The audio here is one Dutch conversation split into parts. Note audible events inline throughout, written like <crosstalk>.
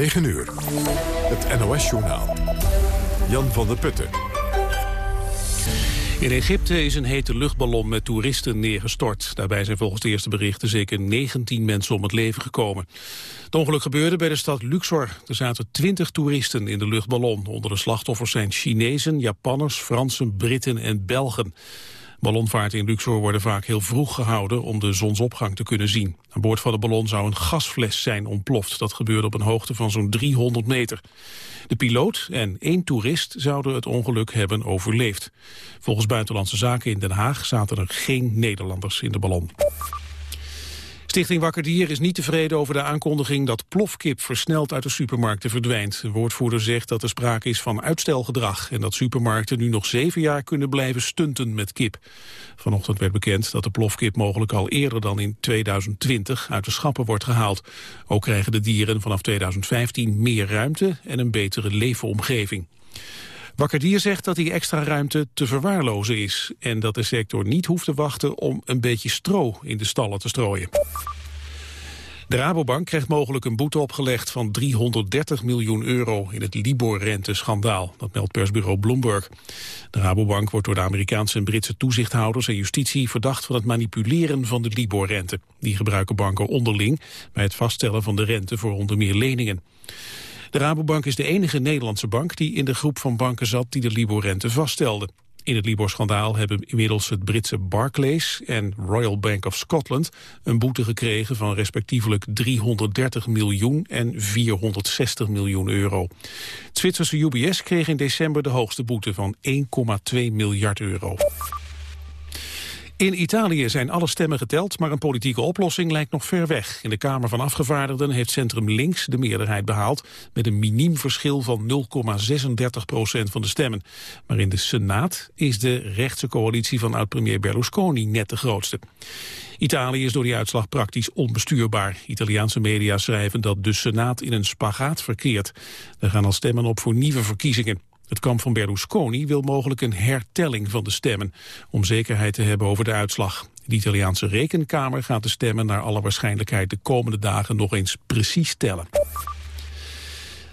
9 uur. Het NOS-journaal. Jan van der Putten. In Egypte is een hete luchtballon met toeristen neergestort. Daarbij zijn volgens de eerste berichten zeker 19 mensen om het leven gekomen. Het ongeluk gebeurde bij de stad Luxor. Er zaten 20 toeristen in de luchtballon. Onder de slachtoffers zijn Chinezen, Japanners, Fransen, Britten en Belgen. Ballonvaarten in Luxor worden vaak heel vroeg gehouden om de zonsopgang te kunnen zien. Aan boord van de ballon zou een gasfles zijn ontploft. Dat gebeurde op een hoogte van zo'n 300 meter. De piloot en één toerist zouden het ongeluk hebben overleefd. Volgens Buitenlandse Zaken in Den Haag zaten er geen Nederlanders in de ballon. Stichting Wakker Dier is niet tevreden over de aankondiging dat plofkip versneld uit de supermarkten verdwijnt. De woordvoerder zegt dat er sprake is van uitstelgedrag en dat supermarkten nu nog zeven jaar kunnen blijven stunten met kip. Vanochtend werd bekend dat de plofkip mogelijk al eerder dan in 2020 uit de schappen wordt gehaald. Ook krijgen de dieren vanaf 2015 meer ruimte en een betere leefomgeving. Wakkerdier zegt dat die extra ruimte te verwaarlozen is... en dat de sector niet hoeft te wachten om een beetje stro in de stallen te strooien. De Rabobank krijgt mogelijk een boete opgelegd van 330 miljoen euro in het Libor-renteschandaal. Dat meldt persbureau Bloomberg. De Rabobank wordt door de Amerikaanse en Britse toezichthouders en justitie verdacht van het manipuleren van de Libor-rente. Die gebruiken banken onderling bij het vaststellen van de rente voor onder meer leningen. De Rabobank is de enige Nederlandse bank die in de groep van banken zat die de Libor-rente vaststelde. In het Libor-schandaal hebben inmiddels het Britse Barclays en Royal Bank of Scotland een boete gekregen van respectievelijk 330 miljoen en 460 miljoen euro. Het Zwitserse UBS kreeg in december de hoogste boete van 1,2 miljard euro. In Italië zijn alle stemmen geteld, maar een politieke oplossing lijkt nog ver weg. In de Kamer van Afgevaardigden heeft Centrum Links de meerderheid behaald... met een miniem verschil van 0,36 procent van de stemmen. Maar in de Senaat is de rechtse coalitie van oud-premier Berlusconi net de grootste. Italië is door die uitslag praktisch onbestuurbaar. Italiaanse media schrijven dat de Senaat in een spagaat verkeert. Er gaan al stemmen op voor nieuwe verkiezingen. Het kamp van Berlusconi wil mogelijk een hertelling van de stemmen... om zekerheid te hebben over de uitslag. De Italiaanse rekenkamer gaat de stemmen naar alle waarschijnlijkheid... de komende dagen nog eens precies tellen.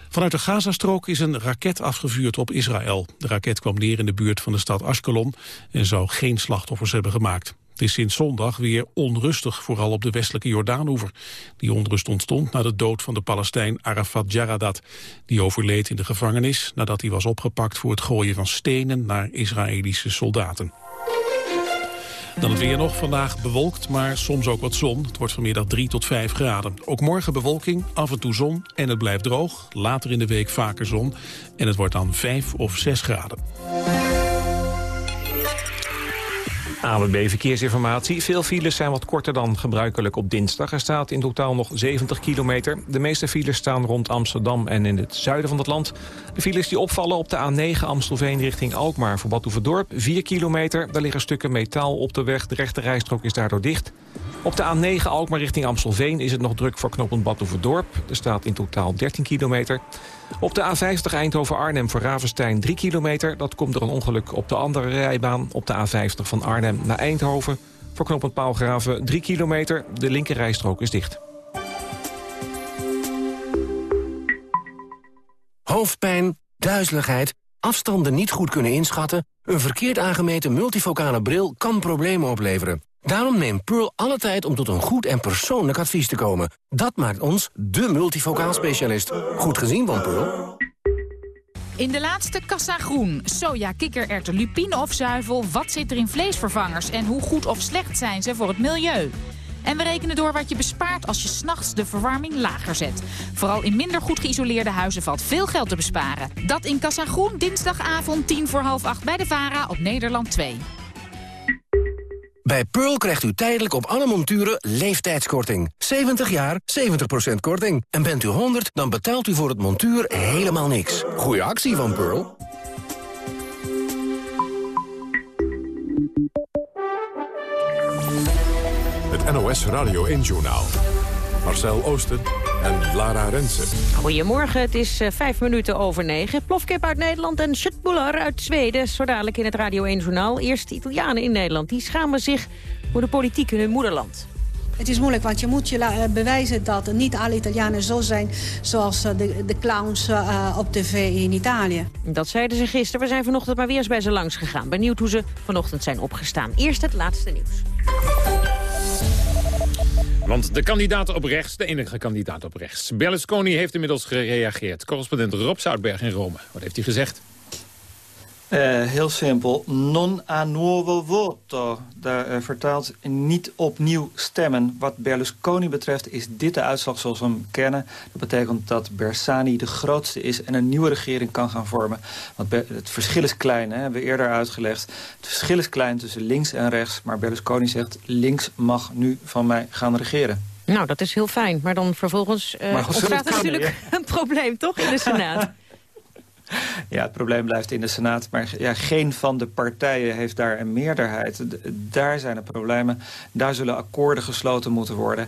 Vanuit de Gazastrook is een raket afgevuurd op Israël. De raket kwam neer in de buurt van de stad Ashkelon... en zou geen slachtoffers hebben gemaakt. Het is sinds zondag weer onrustig, vooral op de westelijke Jordaanoever. Die onrust ontstond na de dood van de Palestijn Arafat Jaradat. Die overleed in de gevangenis nadat hij was opgepakt voor het gooien van stenen naar Israëlische soldaten. Dan het weer nog. Vandaag bewolkt, maar soms ook wat zon. Het wordt vanmiddag 3 tot 5 graden. Ook morgen bewolking, af en toe zon en het blijft droog. Later in de week vaker zon en het wordt dan 5 of 6 graden. AWB Verkeersinformatie. Veel files zijn wat korter dan gebruikelijk op dinsdag. Er staat in totaal nog 70 kilometer. De meeste files staan rond Amsterdam en in het zuiden van het land. De files die opvallen op de A9 Amstelveen richting Alkmaar voor Badhoevedorp. 4 kilometer, daar liggen stukken metaal op de weg. De rechte rijstrook is daardoor dicht. Op de A9 Alkmaar richting Amstelveen is het nog druk voor knooppunt Badhoevedorp. Er staat in totaal 13 kilometer. Op de A50 Eindhoven-Arnhem voor Ravenstein 3 kilometer. Dat komt door een ongeluk op de andere rijbaan. Op de A50 van Arnhem naar Eindhoven. Voor knooppunt Paalgraven 3 kilometer. De linkerrijstrook is dicht. Hoofdpijn, duizeligheid, afstanden niet goed kunnen inschatten... een verkeerd aangemeten multifocale bril kan problemen opleveren. Daarom neemt Pearl alle tijd om tot een goed en persoonlijk advies te komen. Dat maakt ons de multifocaal specialist. Goed gezien van Pearl. In de laatste kassa groen. Soja, kikkererwten, lupine of zuivel. Wat zit er in vleesvervangers en hoe goed of slecht zijn ze voor het milieu? En we rekenen door wat je bespaart als je s'nachts de verwarming lager zet. Vooral in minder goed geïsoleerde huizen valt veel geld te besparen. Dat in Kassa Groen, dinsdagavond 10 voor half 8 bij de VARA op Nederland 2. Bij Pearl krijgt u tijdelijk op alle monturen leeftijdskorting. 70 jaar, 70% korting. En bent u 100, dan betaalt u voor het montuur helemaal niks. Goeie actie van Pearl. Het NOS Radio 1-journaal. Marcel Oosten en Lara Rensen. Goedemorgen, het is uh, vijf minuten over negen. Plofkip uit Nederland en Schutbuller uit Zweden. Zo dadelijk in het Radio 1-journaal. Eerst de Italianen in Nederland. Die schamen zich voor de politiek in hun moederland. Het is moeilijk, want je moet je eh, bewijzen dat niet alle Italianen zo zijn... zoals eh, de, de clowns uh, op tv in Italië. Dat zeiden ze gisteren. We zijn vanochtend maar weer eens bij ze langs gegaan. Benieuwd hoe ze vanochtend zijn opgestaan. Eerst het laatste nieuws. Want de kandidaat op rechts, de enige kandidaat op rechts... Berlusconi heeft inmiddels gereageerd. Correspondent Rob Zoutberg in Rome. Wat heeft hij gezegd? Uh, heel simpel. Non a nuovo voto. Daar uh, vertaalt niet opnieuw stemmen. Wat Berlusconi betreft is dit de uitslag zoals we hem kennen. Dat betekent dat Bersani de grootste is en een nieuwe regering kan gaan vormen. Want het verschil is klein, hè, hebben we eerder uitgelegd. Het verschil is klein tussen links en rechts. Maar Berlusconi zegt links mag nu van mij gaan regeren. Nou, dat is heel fijn. Maar dan vervolgens uh, maar ontstaat natuurlijk een probleem, toch, in de Senaat? <laughs> <laughs> Ja, het probleem blijft in de Senaat. Maar ja, geen van de partijen heeft daar een meerderheid. Daar zijn de problemen. Daar zullen akkoorden gesloten moeten worden.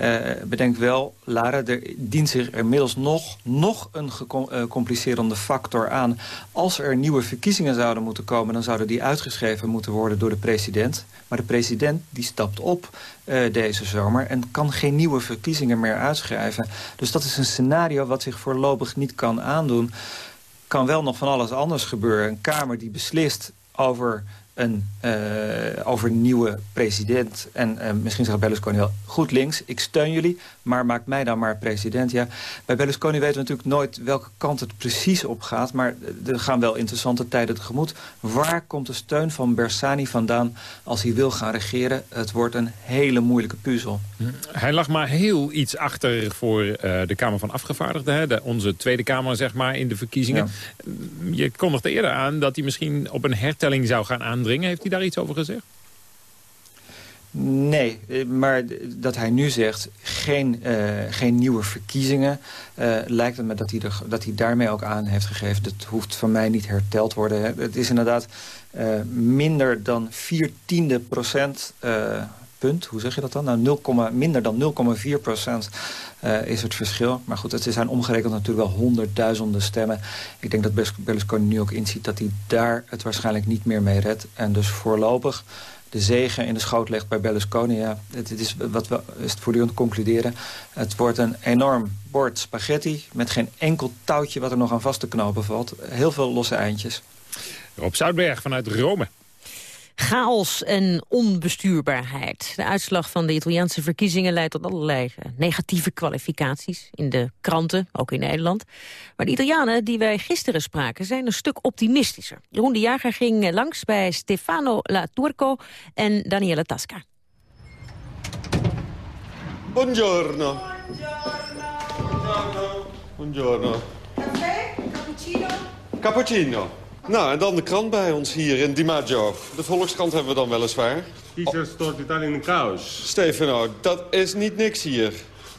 Uh, bedenk wel, Lara, er dient zich inmiddels nog, nog een gecomplicerende factor aan. Als er nieuwe verkiezingen zouden moeten komen... dan zouden die uitgeschreven moeten worden door de president. Maar de president die stapt op uh, deze zomer... en kan geen nieuwe verkiezingen meer uitschrijven. Dus dat is een scenario wat zich voorlopig niet kan aandoen kan wel nog van alles anders gebeuren. Een Kamer die beslist over een, uh, over een nieuwe president. En uh, misschien zegt Berlusconi wel, goed links, ik steun jullie... maar maak mij dan maar president. Ja, bij Berlusconi weten we natuurlijk nooit welke kant het precies op gaat... maar er gaan wel interessante tijden tegemoet. Waar komt de steun van Bersani vandaan als hij wil gaan regeren? Het wordt een hele moeilijke puzzel. Hij lag maar heel iets achter voor uh, de Kamer van Afgevaardigden. Hè? De, onze Tweede Kamer, zeg maar, in de verkiezingen. Ja. Je kondigde eerder aan dat hij misschien op een hertelling zou gaan aan heeft hij daar iets over gezegd? Nee, eh, maar dat hij nu zegt geen, uh, geen nieuwe verkiezingen... Uh, lijkt het me dat hij, er, dat hij daarmee ook aan heeft gegeven. Dat hoeft van mij niet herteld worden. Het is inderdaad minder dan vier tiende procent... Punt, hoe zeg je dat dan? Nou, 0, minder dan 0,4 procent uh, is het verschil. Maar goed, het zijn omgerekend natuurlijk wel honderdduizenden stemmen. Ik denk dat Berlusconi nu ook inziet dat hij daar het waarschijnlijk niet meer mee redt. En dus voorlopig de zegen in de schoot legt bij Berlusconi. Ja, het, het is wat we is het voortdurend concluderen. Het wordt een enorm bord spaghetti met geen enkel touwtje wat er nog aan vast te knopen valt. Heel veel losse eindjes. Rob Zoutberg vanuit Rome. Chaos en onbestuurbaarheid. De uitslag van de Italiaanse verkiezingen leidt tot allerlei eh, negatieve kwalificaties in de kranten, ook in Nederland. Maar de Italianen die wij gisteren spraken zijn een stuk optimistischer. Jeroen de Jager ging langs bij Stefano La Turco en Daniele Tasca. Buongiorno. Buongiorno. Buongiorno. Caffè? Cappuccino? Cappuccino. Nou, en dan de krant bij ons hier in Di Maggio. De Volkskrant hebben we dan weliswaar. Hier stort Italië in chaos. Stefano, dat is niet niks hier.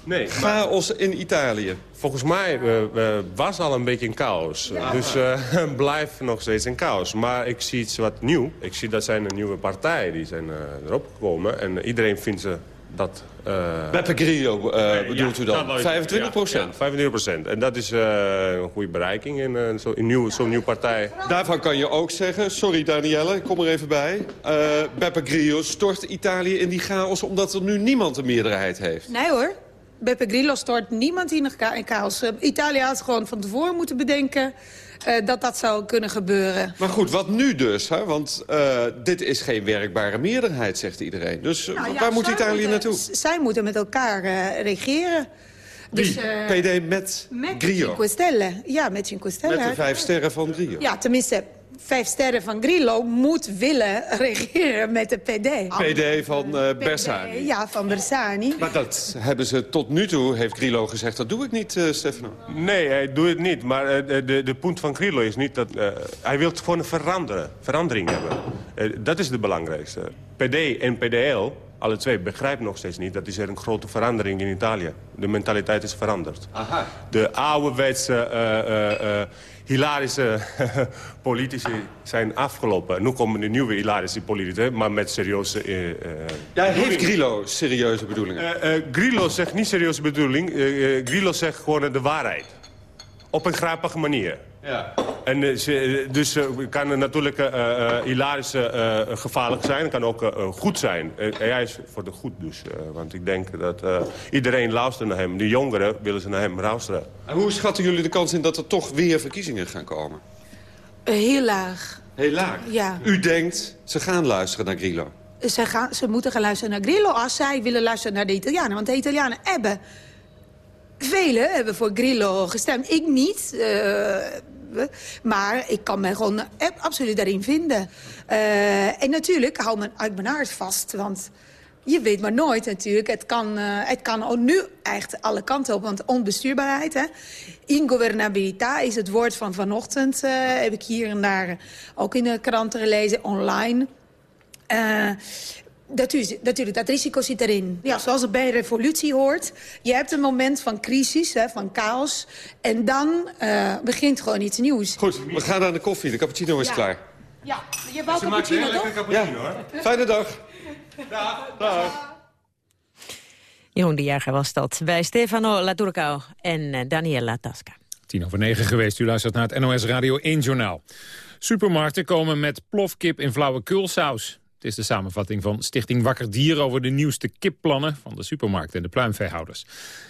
Nee. Chaos in Italië. Volgens mij uh, was al een beetje een chaos. Dus uh, <laughs> blijft nog steeds een chaos. Maar ik zie iets wat nieuw. Ik zie dat zijn een nieuwe partij. Die zijn uh, erop gekomen. En iedereen vindt ze dat... Uh, Beppe Grillo uh, bedoelt ja, u dan? 25 procent? Ja, 25 procent. En dat is uh, een goede bereiking in uh, zo'n nieuw, zo nieuw partij. Daarvan kan je ook zeggen, sorry Danielle, ik kom er even bij. Beppe Grillo stort Italië in die chaos omdat er nu niemand een meerderheid heeft. Nee hoor. Beppe Grillo stort niemand in chaos. Italië had gewoon van tevoren moeten bedenken uh, dat dat zou kunnen gebeuren. Maar goed, wat nu dus? Hè? Want uh, dit is geen werkbare meerderheid, zegt iedereen. Dus nou, ja, waar moet Italië moeten, naartoe? Zij moeten met elkaar uh, regeren. Dus, PD met, met Grillo? Cinque Stelle. Ja, met Cinque Stelle. Met de vijf sterren van Grillo? Ja, tenminste, vijf sterren van Grillo moet willen regeren met de PD. PD van uh, Bersani? Ja, van Bersani. Maar dat hebben ze tot nu toe, heeft Grillo gezegd, dat doe ik niet, uh, Stefano. Nee, hij doet het niet. Maar uh, de, de punt van Grillo is niet dat... hij wil gewoon een veranderen, verandering hebben. dat is het belangrijkste. PD en PDL alle twee begrijpen nog steeds niet... dat is er een grote verandering in Italië. De mentaliteit is veranderd. Aha. De ouderwetse, uh, uh, hilarische <laughs> politici zijn afgelopen. Nu komen de nieuwe hilarische politici, maar met serieuze... ja, heeft Grillo serieuze bedoelingen? Grillo zegt niet serieuze bedoeling. Grillo zegt gewoon de waarheid. Op een grappige manier. Ja. En uh, ze, dus uh, kan natuurlijk uh, hilarisch gevaarlijk zijn. kan ook goed zijn. En hij is voor de goed dus. want ik denk dat iedereen luistert naar hem. De jongeren willen ze naar hem luisteren. En hoe schatten jullie de kans in dat er toch weer verkiezingen gaan komen? heel laag. Heel laag? Ja. U denkt, ze gaan luisteren naar Grillo? Ze, gaan, ze moeten gaan luisteren naar Grillo als zij willen luisteren naar de Italianen. Want de Italianen hebben... Velen hebben voor Grillo gestemd. Ik niet. Uh, maar ik kan me gewoon absoluut daarin vinden. Uh, en natuurlijk hou me uit mijn hart vast. Want je weet maar nooit natuurlijk. Het kan, uh, het kan ook nu echt alle kanten op. Want onbestuurbaarheid, hè. Is het woord van vanochtend. Heb ik hier en daar ook in de kranten gelezen, online. Uh, natuurlijk, dat risico zit erin. Ja, zoals het bij een revolutie hoort. Je hebt een moment van crisis, hè, van chaos. En dan uh, begint gewoon iets nieuws. Goed, we gaan naar de koffie. De cappuccino is ja. klaar. Ja, je wou cappuccino, toch? cappuccino, hoor. Fijne dag. Dag. Dag. Jeroen de Jager was dat. Bij Stefano Laturcao en uh, Daniela Tasca. Tien over negen geweest. U luistert naar het NOS Radio 1 Journaal. Supermarkten komen met plofkip in flauwe kulsaus. Het is de samenvatting van Stichting Wakker Dier... over de nieuwste kipplannen van de supermarkten en de pluimveehouders.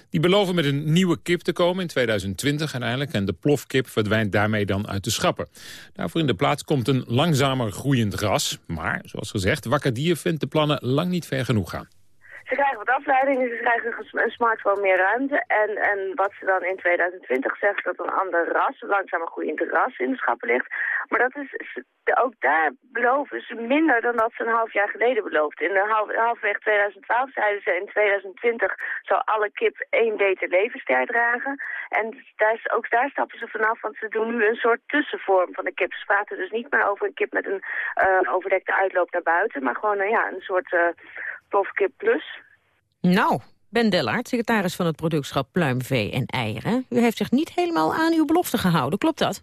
Die beloven met een nieuwe kip te komen in 2020 uiteindelijk... en de plofkip verdwijnt daarmee dan uit de schappen. Daarvoor in de plaats komt een langzamer groeiend ras. Maar, zoals gezegd, Wakker Dier vindt de plannen lang niet ver genoeg gaan. Ze krijgen wat afleiding, ze krijgen een smartphone meer ruimte. En, en wat ze dan in 2020 zegt, dat een ander ras, een langzamer groeiend ras in de schappen ligt. Maar dat is, ook daar beloven ze minder dan dat ze een half jaar geleden beloofden. In de half, halfweg 2012 zeiden ze in 2020 zou alle kip één beter levensster dragen. En daar, ook daar stappen ze vanaf, want ze doen nu een soort tussenvorm van de kip. Ze praten dus niet meer over een kip met een uh, overdekte uitloop naar buiten, maar gewoon uh, ja, een soort... Uh, plofkip plus. Nou, Ben Dellaert, secretaris van het productschap Pluimvee en Eieren. U heeft zich niet helemaal aan uw belofte gehouden, klopt dat?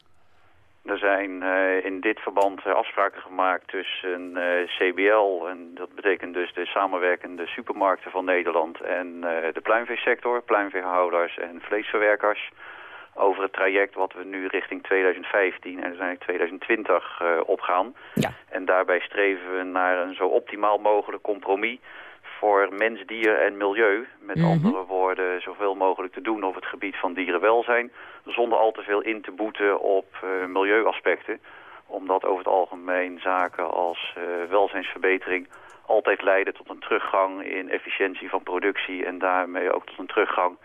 Er zijn uh, in dit verband uh, afspraken gemaakt tussen uh, CBL... en dat betekent dus de samenwerkende supermarkten van Nederland... en de pluimveesector, pluimveehouders en vleesverwerkers... over het traject wat we nu richting 2015 en uiteindelijk 2020 opgaan. Ja. En daarbij streven we naar een zo optimaal mogelijk compromis voor mens, dier en milieu. Met Mhm. andere woorden, zoveel mogelijk te doen op het gebied van dierenwelzijn... zonder al te veel in te boeten op uh, milieuaspecten. Omdat over het algemeen zaken als uh, welzijnsverbetering... altijd leiden tot een teruggang in efficiëntie van productie... en daarmee ook tot een teruggang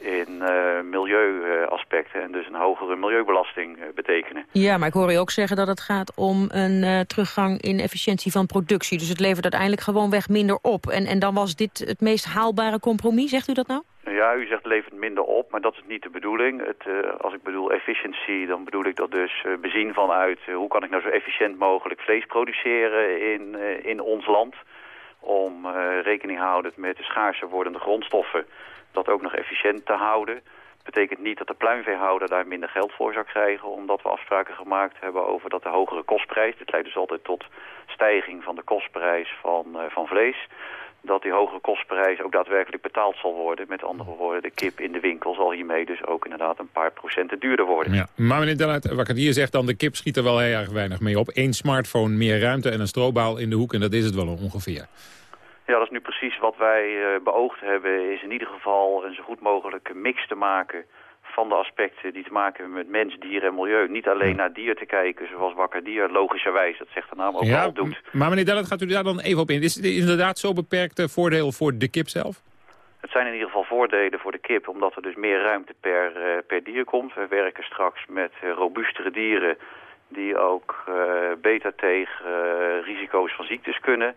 in uh, milieuaspecten... en dus een hogere milieubelasting betekenen. Ja, maar ik hoor u ook zeggen dat het gaat om een uh, teruggang in efficiëntie van productie. Dus het levert uiteindelijk gewoonweg minder op. En, en dan was dit het meest haalbare compromis, zegt u dat nou? Ja, u zegt levert minder op, maar dat is niet de bedoeling. Het, uh, als ik bedoel efficiëntie, dan bedoel ik dat dus uh, bezien vanuit... Uh, hoe kan ik nou zo efficiënt mogelijk vlees produceren in, in ons land... om rekening houdend met de schaarser wordende grondstoffen... dat ook nog efficiënt te houden. Betekent niet dat de pluimveehouder daar minder geld voor zou krijgen... omdat we afspraken gemaakt hebben over dat de hogere kostprijs... dit leidt dus altijd tot stijging van de kostprijs van, uh, van vlees... dat die hogere kostprijs ook daadwerkelijk betaald zal worden. Met andere woorden, de kip in de winkel zal hiermee dus ook inderdaad een paar procenten duurder worden. Ja, maar meneer Delluit, Wakkerdier zegt dan... de kip schiet er wel heel erg weinig mee op. Eén smartphone, meer ruimte en een strobaal in de hoek... en dat is het wel ongeveer. Ja, dat is nu precies wat wij uh, beoogd hebben. Is in ieder geval een zo goed mogelijke mix te maken van de aspecten die te maken hebben met mens, dier en milieu. Niet alleen naar dier te kijken, zoals wakker dier, logischerwijs, dat zegt de naam ook ja, al doet. Maar meneer Dellet, gaat u daar dan even op in? Is het inderdaad zo beperkt voordeel voor de kip zelf? Het zijn in ieder geval voordelen voor de kip, omdat er dus meer ruimte per, uh, per dier komt. We werken straks met uh, robuustere dieren die ook uh, beter tegen risico's van ziektes kunnen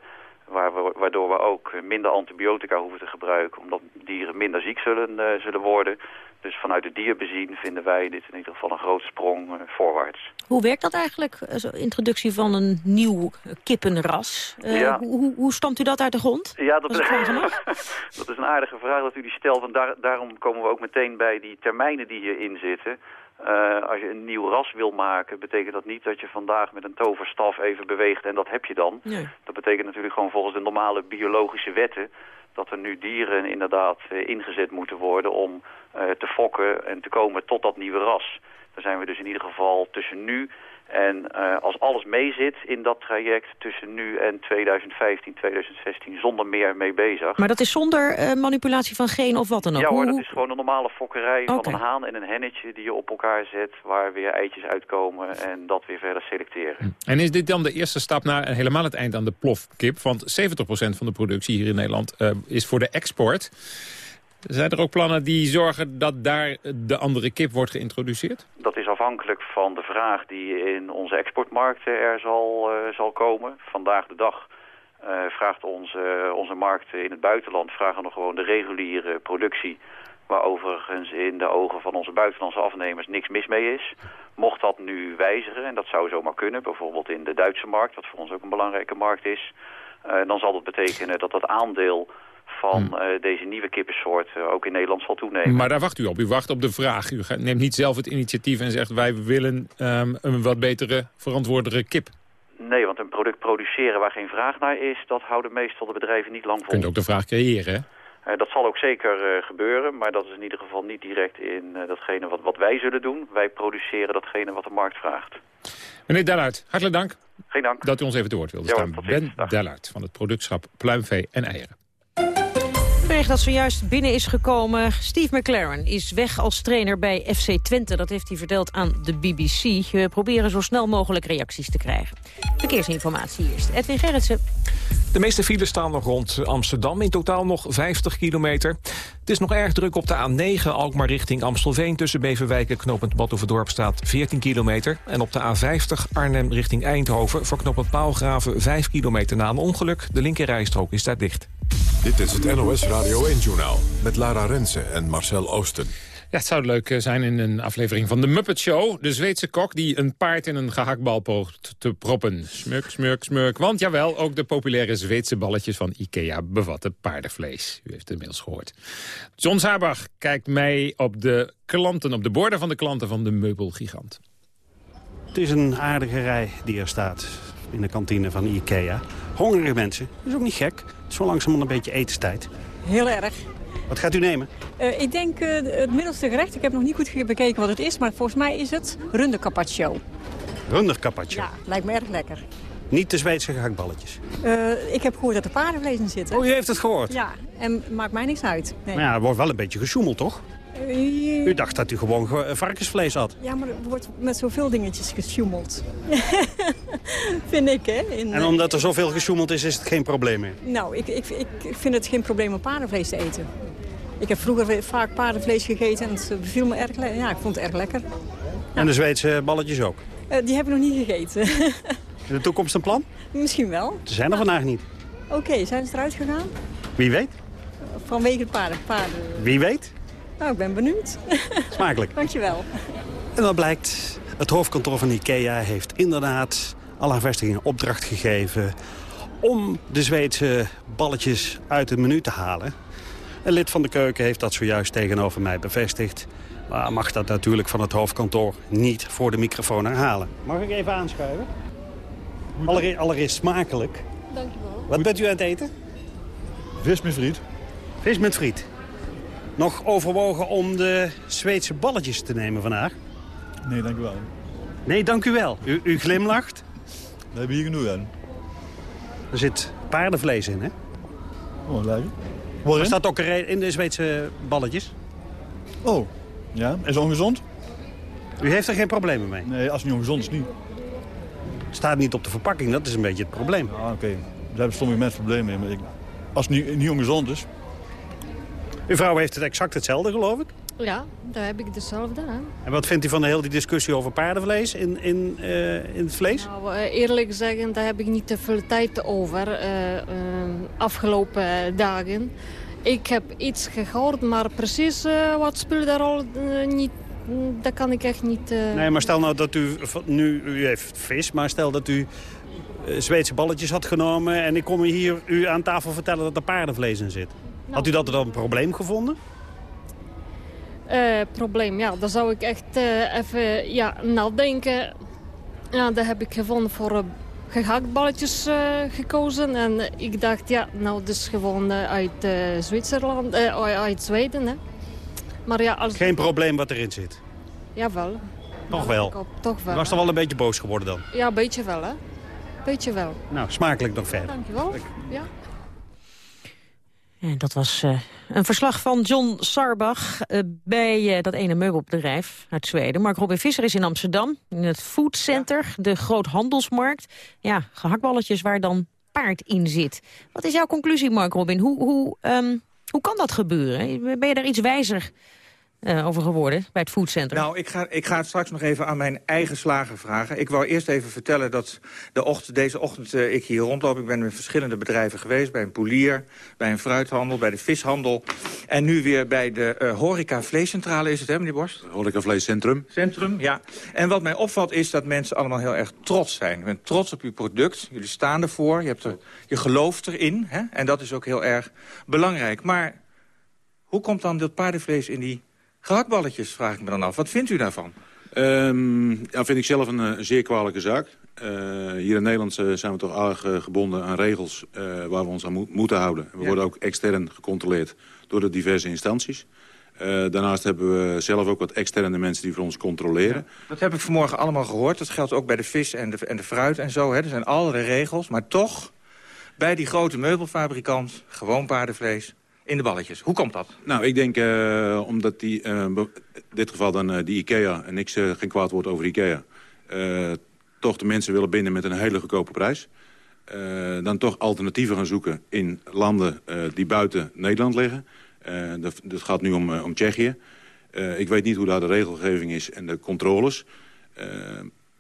waardoor we ook minder antibiotica hoeven te gebruiken... omdat dieren minder ziek zullen, uh, zullen worden. Dus vanuit het dier bezien vinden wij dit in ieder geval een grote sprong uh, voorwaarts. Hoe werkt dat eigenlijk, zo introductie van een nieuw kippenras? Uh, ja. hoe, hoe stamt u dat uit de grond? Ja, dat, is, <laughs> dat is een aardige vraag dat u die stelt. Want daar, daarom komen we ook meteen bij die termijnen die hierin zitten... Uh, als je een nieuw ras wil maken, betekent dat niet dat je vandaag met een toverstaf even beweegt en dat heb je dan. Nee. Dat betekent natuurlijk gewoon volgens de normale biologische wetten dat er nu dieren inderdaad uh, ingezet moeten worden om te fokken en te komen tot dat nieuwe ras. Daar zijn we dus in ieder geval tussen nu en uh, als alles meezit in dat traject tussen nu en 2015, 2016 zonder meer mee bezig. Maar dat is zonder uh, manipulatie van geen of wat dan ook? Ja hoor, dat is gewoon een normale fokkerij okay. van een haan en een hennetje die je op elkaar zet... waar weer eitjes uitkomen en dat weer verder selecteren. En is dit dan de eerste stap naar helemaal het eind aan de plofkip? Want 70% van de productie hier in Nederland uh, is voor de export... Zijn er ook plannen die zorgen dat daar de andere kip wordt geïntroduceerd? Dat is afhankelijk van de vraag die in onze exportmarkten er zal, uh, zal komen. Vandaag de dag uh, vraagt onze, onze markten in het buitenland vragen nog gewoon de reguliere productie. Waar overigens in de ogen van onze buitenlandse afnemers niks mis mee is. Mocht dat nu wijzigen, en dat zou zomaar kunnen, bijvoorbeeld in de Duitse markt, wat voor ons ook een belangrijke markt is, uh, dan zal dat betekenen dat dat aandeel van uh, deze nieuwe kippensoort uh, ook in Nederland zal toenemen. Maar daar wacht u op. U wacht op de vraag. U neemt niet zelf het initiatief en zegt wij willen um, een wat betere, verantwoordere kip. Nee, want een product produceren waar geen vraag naar is... dat houden meestal de bedrijven niet lang vol. Je kunt ook de vraag creëren, hè? Uh, dat zal ook zeker uh, gebeuren, maar dat is in ieder geval niet direct in uh, datgene wat, wat wij zullen doen. Wij produceren datgene wat de markt vraagt. Meneer Dellaert, hartelijk dank. Geen dank. Dat u ons even te woord wilde ja, staan. Ben Dellaert van het productschap Pluimvee en Eieren. Bericht dat zojuist binnen is gekomen. Steve McLaren is weg als trainer bij FC Twente. Dat heeft hij verteld aan de BBC. We proberen zo snel mogelijk reacties te krijgen. Verkeersinformatie eerst. Edwin Gerritsen. De meeste files staan nog rond Amsterdam. In totaal nog 50 kilometer. Het is nog erg druk op de A9 Alkmaar richting Amstelveen. Tussen Beverwijk en knooppunt Badhoevedorp staat 14 kilometer. En op de A50 Arnhem richting Eindhoven... voor knooppunt Paalgraven 5 kilometer na een ongeluk. De linkerrijstrook is daar dicht. Dit is het NOS Radio 1-journaal met Lara Rensen en Marcel Oosten. Ja, het zou leuk zijn in een aflevering van The Muppet Show. De Zweedse kok die een paard in een gehaktbal poogt te proppen. Smurk, smurk, smurk. Want jawel, ook de populaire Zweedse balletjes van Ikea bevatten paardenvlees. U heeft het inmiddels gehoord. John Sabach kijkt mee op de klanten, op de borden van de klanten van de meubelgigant. Het is een aardige rij die er staat in de kantine van Ikea. Hongerige mensen, dat is ook niet gek. Zo langzamerhand een beetje etenstijd. Heel erg. Wat gaat u nemen? Uh, ik denk uh, het middelste gerecht. Ik heb nog niet goed bekeken wat het is, maar volgens mij is het rundercarpaccio. Rundercarpaccio? Ja, lijkt me erg lekker. Niet de Zweedse gehaktballetjes? Uh, ik heb gehoord dat er paardenvlees in zit. Oh, u heeft het gehoord? Ja, en maakt mij niks uit. Nee. Maar ja, er wordt wel een beetje gesjoemeld, toch? Uh, u dacht dat u gewoon varkensvlees had. Ja, maar er wordt met zoveel dingetjes gesjoemeld. <laughs> vind ik, hè. In, en omdat er zoveel gesjoemeld is, is het geen probleem meer? Nou, ik, ik, ik vind het geen probleem om paardenvlees te eten. Ik heb vroeger vaak paardenvlees gegeten en het beviel me erg lekker. Ja, ik vond het erg lekker. Ja. En de Zweedse balletjes ook? Uh, die heb ik nog niet gegeten. In <laughs> de toekomst een plan? Misschien wel. Ze zijn er vandaag niet. Oké, okay, zijn ze eruit gegaan? Wie weet. Vanwege het paarden, paarden. Wie weet. Nou, ik ben benieuwd. Smakelijk. <laughs> Dankjewel. En dan blijkt, het hoofdkantoor van IKEA heeft inderdaad al haar vestigingen opdracht gegeven... om de Zweedse balletjes uit het menu te halen. Een lid van de keuken heeft dat zojuist tegenover mij bevestigd. Maar mag dat natuurlijk van het hoofdkantoor niet voor de microfoon herhalen. Mag ik even aanschuiven? Allereerst, allereerst smakelijk. Dankjewel. Wat bent u aan het eten? Vis met friet. Vis met friet. Nog overwogen om de Zweedse balletjes te nemen vandaag? Nee, dank u wel. Nee, dank u wel. U, u glimlacht? We hebben hier genoeg aan. Er zit paardenvlees in, hè? Oh, lekker. Er staat ook in de Zweedse balletjes. Oh, ja. Is ongezond? U heeft er geen problemen mee? Nee, als het niet ongezond is, niet. Het staat niet op de verpakking, dat is een beetje het probleem. Ah, oké. Okay. Daar hebben sommige mensen problemen mee. Maar ik, als het niet, niet ongezond is... Uw vrouw heeft het exact hetzelfde, geloof ik? Ja, daar heb ik hetzelfde aan. En wat vindt u van de hele discussie over paardenvlees in, in, uh, in het vlees? Nou, uh, eerlijk zeggen, daar heb ik niet te veel tijd over uh, afgelopen dagen. Ik heb iets gehoord, maar precies wat speelt daar al niet dat kan ik echt niet... Uh... Nee, maar stel nou dat u... Nu, u heeft vis, maar stel dat u uh, Zweedse balletjes had genomen... en ik kom hier u aan tafel vertellen dat er paardenvlees in zit. Nou. Had u dat dan een probleem gevonden? Uh, probleem, ja. Dan zou ik echt even ja, nadenken. Ja, dat heb ik gevonden voor gehaktballetjes gekozen. En ik dacht, ja, nou, dus gewoon uit Zwitserland, uit Zweden, hè. Maar ja, als... Geen probleem wat erin zit? Jawel. Toch wel? Ik hoop toch wel. Je was toch wel een beetje boos geworden dan? Ja, een beetje wel, hè. Beetje wel. Nou, smakelijk nog verder. Dankjewel. Ja. En dat was uh, een verslag van John Sarbach uh, bij uh, dat ene meubelbedrijf uit Zweden. Mark Robin Visser is in Amsterdam, in het Food Center, de groothandelsmarkt. Ja, gehaktballetjes waar dan paard in zit. Wat is jouw conclusie, Mark Robin? Hoe, hoe, um, hoe kan dat gebeuren? Ben je daar iets wijzer uh, over geworden bij het foodcenter? Nou, ik ga, ik ga het straks nog even aan mijn eigen slager vragen. Ik wou eerst even vertellen dat de ochtend, deze ochtend uh, ik hier rondloop. Ik ben in verschillende bedrijven geweest. Bij een poelier, bij een fruithandel, bij de vishandel. En nu weer bij de uh, horeca vleescentrale is het, hè meneer Borst? Horeca vleescentrum. Centrum, ja. En wat mij opvalt is dat mensen allemaal heel erg trots zijn. Je bent trots op je product. Jullie staan ervoor. Je, hebt er, je gelooft erin. Hè? En dat is ook heel erg belangrijk. Maar hoe komt dan dat paardenvlees in die Gehaktballetjes, vraag ik me dan af. Wat vindt u daarvan? Um, ja, vind ik zelf een, een zeer kwalijke zaak. Uh, hier in Nederland uh, zijn we toch erg uh, gebonden aan regels waar we ons aan mo moeten houden. We ja. worden ook extern gecontroleerd door de diverse instanties. daarnaast hebben we zelf ook wat externe mensen die voor ons controleren. Ja, dat heb ik vanmorgen allemaal gehoord. Dat geldt ook bij de vis en de, en de fruit en zo. Hè. Er zijn allerlei regels, maar toch... bij die grote meubelfabrikant, gewoon paardenvlees in de balletjes. Hoe komt dat? Nou, ik denk uh, omdat die, uh, in dit geval dan uh, die IKEA... en niks, geen kwaad woord over IKEA... toch de mensen willen binden met een hele goedkope prijs. dan toch alternatieven gaan zoeken in landen die buiten Nederland liggen. dat, dat, gaat nu om, om Tsjechië. ik weet niet hoe daar de regelgeving is en de controles.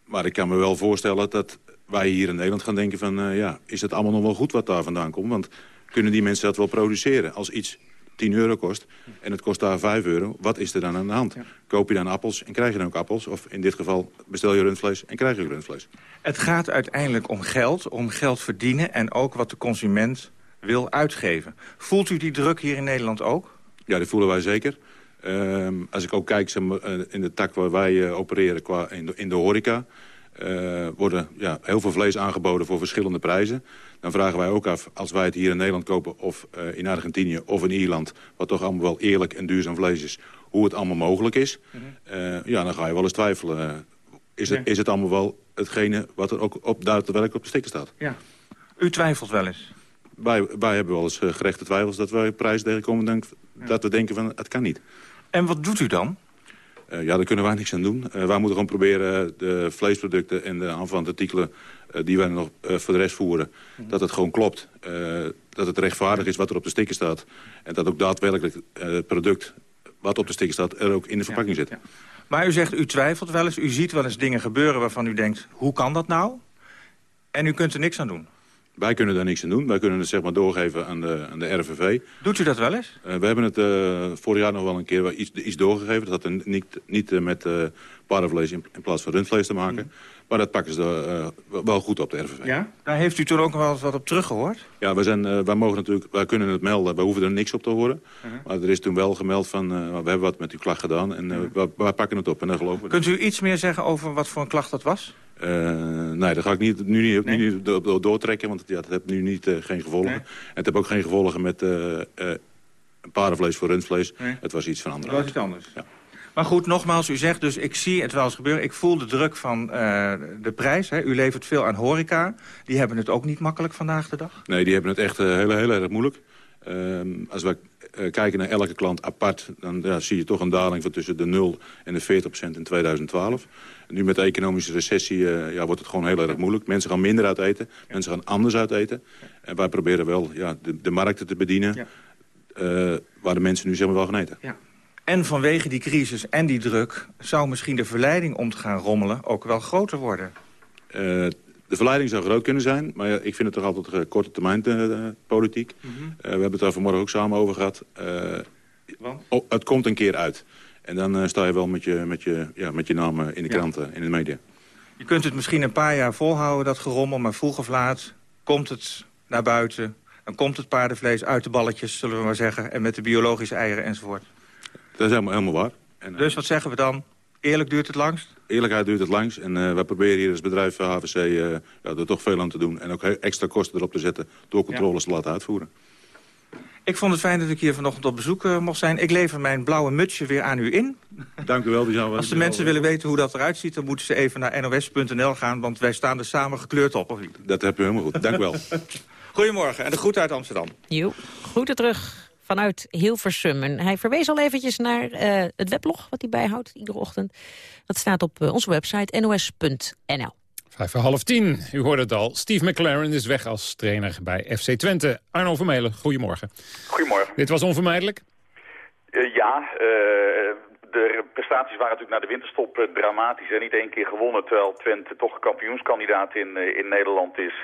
maar ik kan me wel voorstellen dat wij hier in Nederland gaan denken van... ja, is het allemaal nog wel goed wat daar vandaan komt? Want kunnen die mensen dat wel produceren. Als iets 10 euro kost en het kost daar 5 euro, wat is er dan aan de hand? Ja. Koop je dan appels en krijg je dan ook appels? Of in dit geval bestel je rundvlees en krijg je rundvlees? Het gaat uiteindelijk om geld, om geld verdienen... en ook wat de consument wil uitgeven. Voelt u die druk hier in Nederland ook? Ja, die voelen wij zeker. Um, als ik ook kijk maar, in de tak waar wij uh, opereren qua in de, in de horeca... Uh, worden ja, heel veel vlees aangeboden voor verschillende prijzen. Dan vragen wij ook af, als wij het hier in Nederland kopen... of uh, in Argentinië of in Ierland... wat toch allemaal wel eerlijk en duurzaam vlees is... hoe het allemaal mogelijk is. Mm -hmm. uh, ja, dan ga je wel eens twijfelen. is, het, ja. is het allemaal wel hetgene wat er ook op daadwerkelijk op de sticker staat? Ja. U twijfelt wel eens? Wij, wij hebben wel eens gerechte twijfels dat wij prijs tegenkomen... Denk, ja. dat we denken van, het kan niet. En wat doet u dan? Uh, ja, daar kunnen wij niks aan doen. Uh, wij moeten gewoon proberen de vleesproducten en de aanvullende artikelen... Uh, die wij nog voor de rest voeren, mm. dat het gewoon klopt. dat het rechtvaardig is wat er op de sticker staat. En dat ook daadwerkelijk het product wat op de sticker staat... er ook in de verpakking ja, zit. Ja. Maar u zegt, u twijfelt wel eens. U ziet wel eens dingen gebeuren waarvan u denkt... hoe kan dat nou? En u kunt er niks aan doen. Wij kunnen daar niks aan doen. Wij kunnen het zeg maar doorgeven aan de, aan de RVV. Doet u dat wel eens? Uh, we hebben het uh, vorig jaar nog wel een keer iets, iets doorgegeven. Dat had niet, niet uh, met paardenvlees in, in, plaats van rundvlees te maken. Mm. Maar dat pakken ze wel goed op de RVV. Ja? Daar heeft u toen ook wel wat op teruggehoord? Ja, wij, zijn, wij, mogen natuurlijk, wij kunnen het melden. Wij hoeven er niks op te horen. -huh. Maar er is toen wel gemeld van, we hebben wat met uw klacht gedaan. En -huh. wij, wij, pakken het op en dan geloven we. Kunt u iets meer zeggen over wat voor een klacht dat was? Uh, nee, dat ga ik niet, nu niet, nee? nu niet doortrekken, want ja, dat heeft nu niet, uh, geen gevolgen. Nee? Het heeft ook geen gevolgen met uh, paardenvlees voor rundvlees. Nee? Het was iets van andere Het was iets anders. Ja. Maar goed, nogmaals, u zegt dus, ik zie het wel eens gebeuren. Ik voel de druk van de prijs. Hè. U levert veel aan horeca. Die hebben het ook niet makkelijk vandaag de dag? Nee, die hebben het echt heel, heel erg moeilijk. Ehm, als we uh, kijken naar elke klant apart... dan ja, zie je toch een daling van tussen de 0 en de 40 procent in 2012. Nu met de economische recessie uh, ja, wordt het gewoon heel erg moeilijk. Mensen gaan minder uit eten, mensen gaan anders uit eten. En wij proberen wel ja, de, de markten te bedienen... Uh, waar de mensen nu zeg maar wel gaan eten. Ja. En vanwege die crisis en die druk... zou misschien de verleiding om te gaan rommelen ook wel groter worden? De verleiding zou groot kunnen zijn, maar ja, ik vind het toch altijd uh, korte termijn uh, politiek. Mm -hmm. uh, we hebben het daar vanmorgen ook samen over gehad. Oh, het komt een keer uit. En dan sta je wel met je, met je, ja, met je naam in de kranten, ja. in de media. Je kunt het misschien een paar jaar volhouden, dat gerommel, maar vroeg of laat komt het naar buiten. Dan komt het paardenvlees uit de balletjes, zullen we maar zeggen, en met de biologische eieren enzovoort. Dat is helemaal, helemaal waar. En, dus wat zeggen we dan? Eerlijk duurt het langst? Eerlijkheid duurt het langst. En uh, wij proberen hier als bedrijf HVC uh, ja, er toch veel aan te doen. En ook extra kosten erop te zetten door controles ja. te laten uitvoeren. Ik vond het fijn dat ik hier vanochtend op bezoek uh, mocht zijn. Ik lever mijn blauwe mutsje weer aan u in. Dank u wel. Die Als de mensen willen weten hoe dat eruit ziet... dan moeten ze even naar nos.nl gaan, want wij staan er samen gekleurd op. Of niet? Dat heb je helemaal goed. Dank u wel. <laughs> Goedemorgen en de groet uit Amsterdam. Jo, groeten terug vanuit Hilversum. En hij verwees al eventjes naar uh, het weblog wat hij bijhoudt iedere ochtend. Dat staat op uh, onze website nos.nl. Vijf voor half tien, u hoorde het al. Steve McLaren is weg als trainer bij FC Twente. Arno Vermeulen, goedemorgen. Goedemorgen. Dit was onvermijdelijk? Uh, ja, de prestaties waren natuurlijk na de winterstop dramatisch en niet één keer gewonnen. Terwijl Twente toch kampioenskandidaat in, in Nederland is.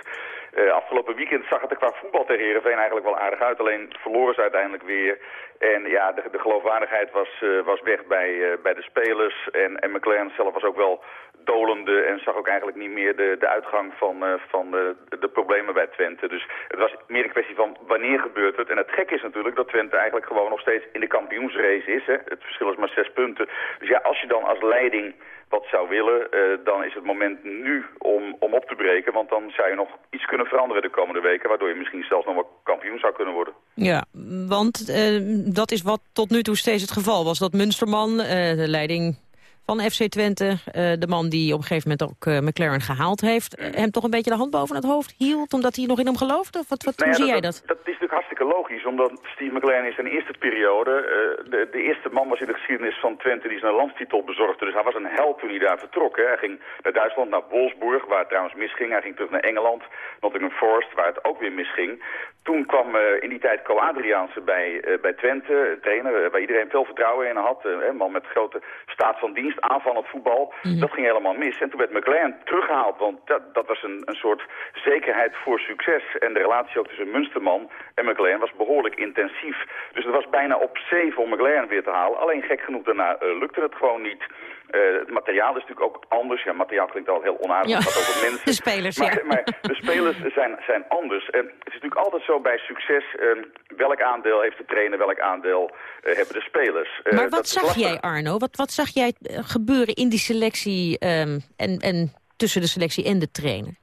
Uh, afgelopen weekend zag het er qua voetbal tegen Heerenveen eigenlijk wel aardig uit. Alleen verloren ze uiteindelijk weer. En ja, de, de geloofwaardigheid was, uh, was weg bij, uh, bij de spelers. En, en McLaren zelf was ook wel dolende en zag ook eigenlijk niet meer de, de uitgang van, van de, de problemen bij Twente. Dus het was meer een kwestie van wanneer gebeurt het. En het gek is natuurlijk dat Twente eigenlijk gewoon nog steeds in de kampioensrace is. Hè. Het verschil is maar zes punten. Dus ja, als je dan als leiding wat zou willen, uh, dan is het moment nu om, om op te breken. Want dan zou je nog iets kunnen veranderen de komende weken... waardoor je misschien zelfs nog wel kampioen zou kunnen worden. Ja, want uh, dat is wat tot nu toe steeds het geval was. Dat Munsterman, uh, de leiding van FC Twente, de man die op een gegeven moment ook McLaren gehaald heeft... hem toch een beetje de hand boven het hoofd hield, omdat hij nog in hem geloofde? Wat, wat, nou hoe zie jij dat? dat? Dat is natuurlijk hartstikke logisch, omdat Steve McLaren in zijn eerste periode... Uh, de, de, eerste man was in de geschiedenis van Twente die zijn landstitel bezorgde. Dus hij was een held toen hij daar vertrok. Hè. Hij ging naar Duitsland, naar Wolfsburg, waar het trouwens misging. Hij ging terug naar Engeland, Nottingham Forest, waar het ook weer misging. Toen kwam uh, in die tijd Co Adriaanse bij, uh, bij Twente, trainer waar iedereen veel vertrouwen in had. een man met grote staat van dienst, aanvallend voetbal. Mm. Dat ging helemaal mis. En toen werd McLaren teruggehaald, want dat, dat was een, een soort zekerheid voor succes. En de relatie ook tussen Munsterman en McLaren was behoorlijk intensief. Dus het was bijna op zeven om McLaren weer te halen. Alleen gek genoeg daarna uh, lukte het gewoon niet. Uh, het materiaal is natuurlijk ook anders. Ja, materiaal klinkt al heel onaardig. Ja. Het gaat over mensen. <laughs> De spelers, maar, ja. maar de spelers zijn, zijn anders. En het is natuurlijk altijd zo bij succes. Uh, welk aandeel heeft de trainer, welk aandeel uh, hebben de spelers. maar wat zag jij, Arno? Wat, wat zag jij gebeuren in die selectie um, en, en tussen de selectie en de trainer?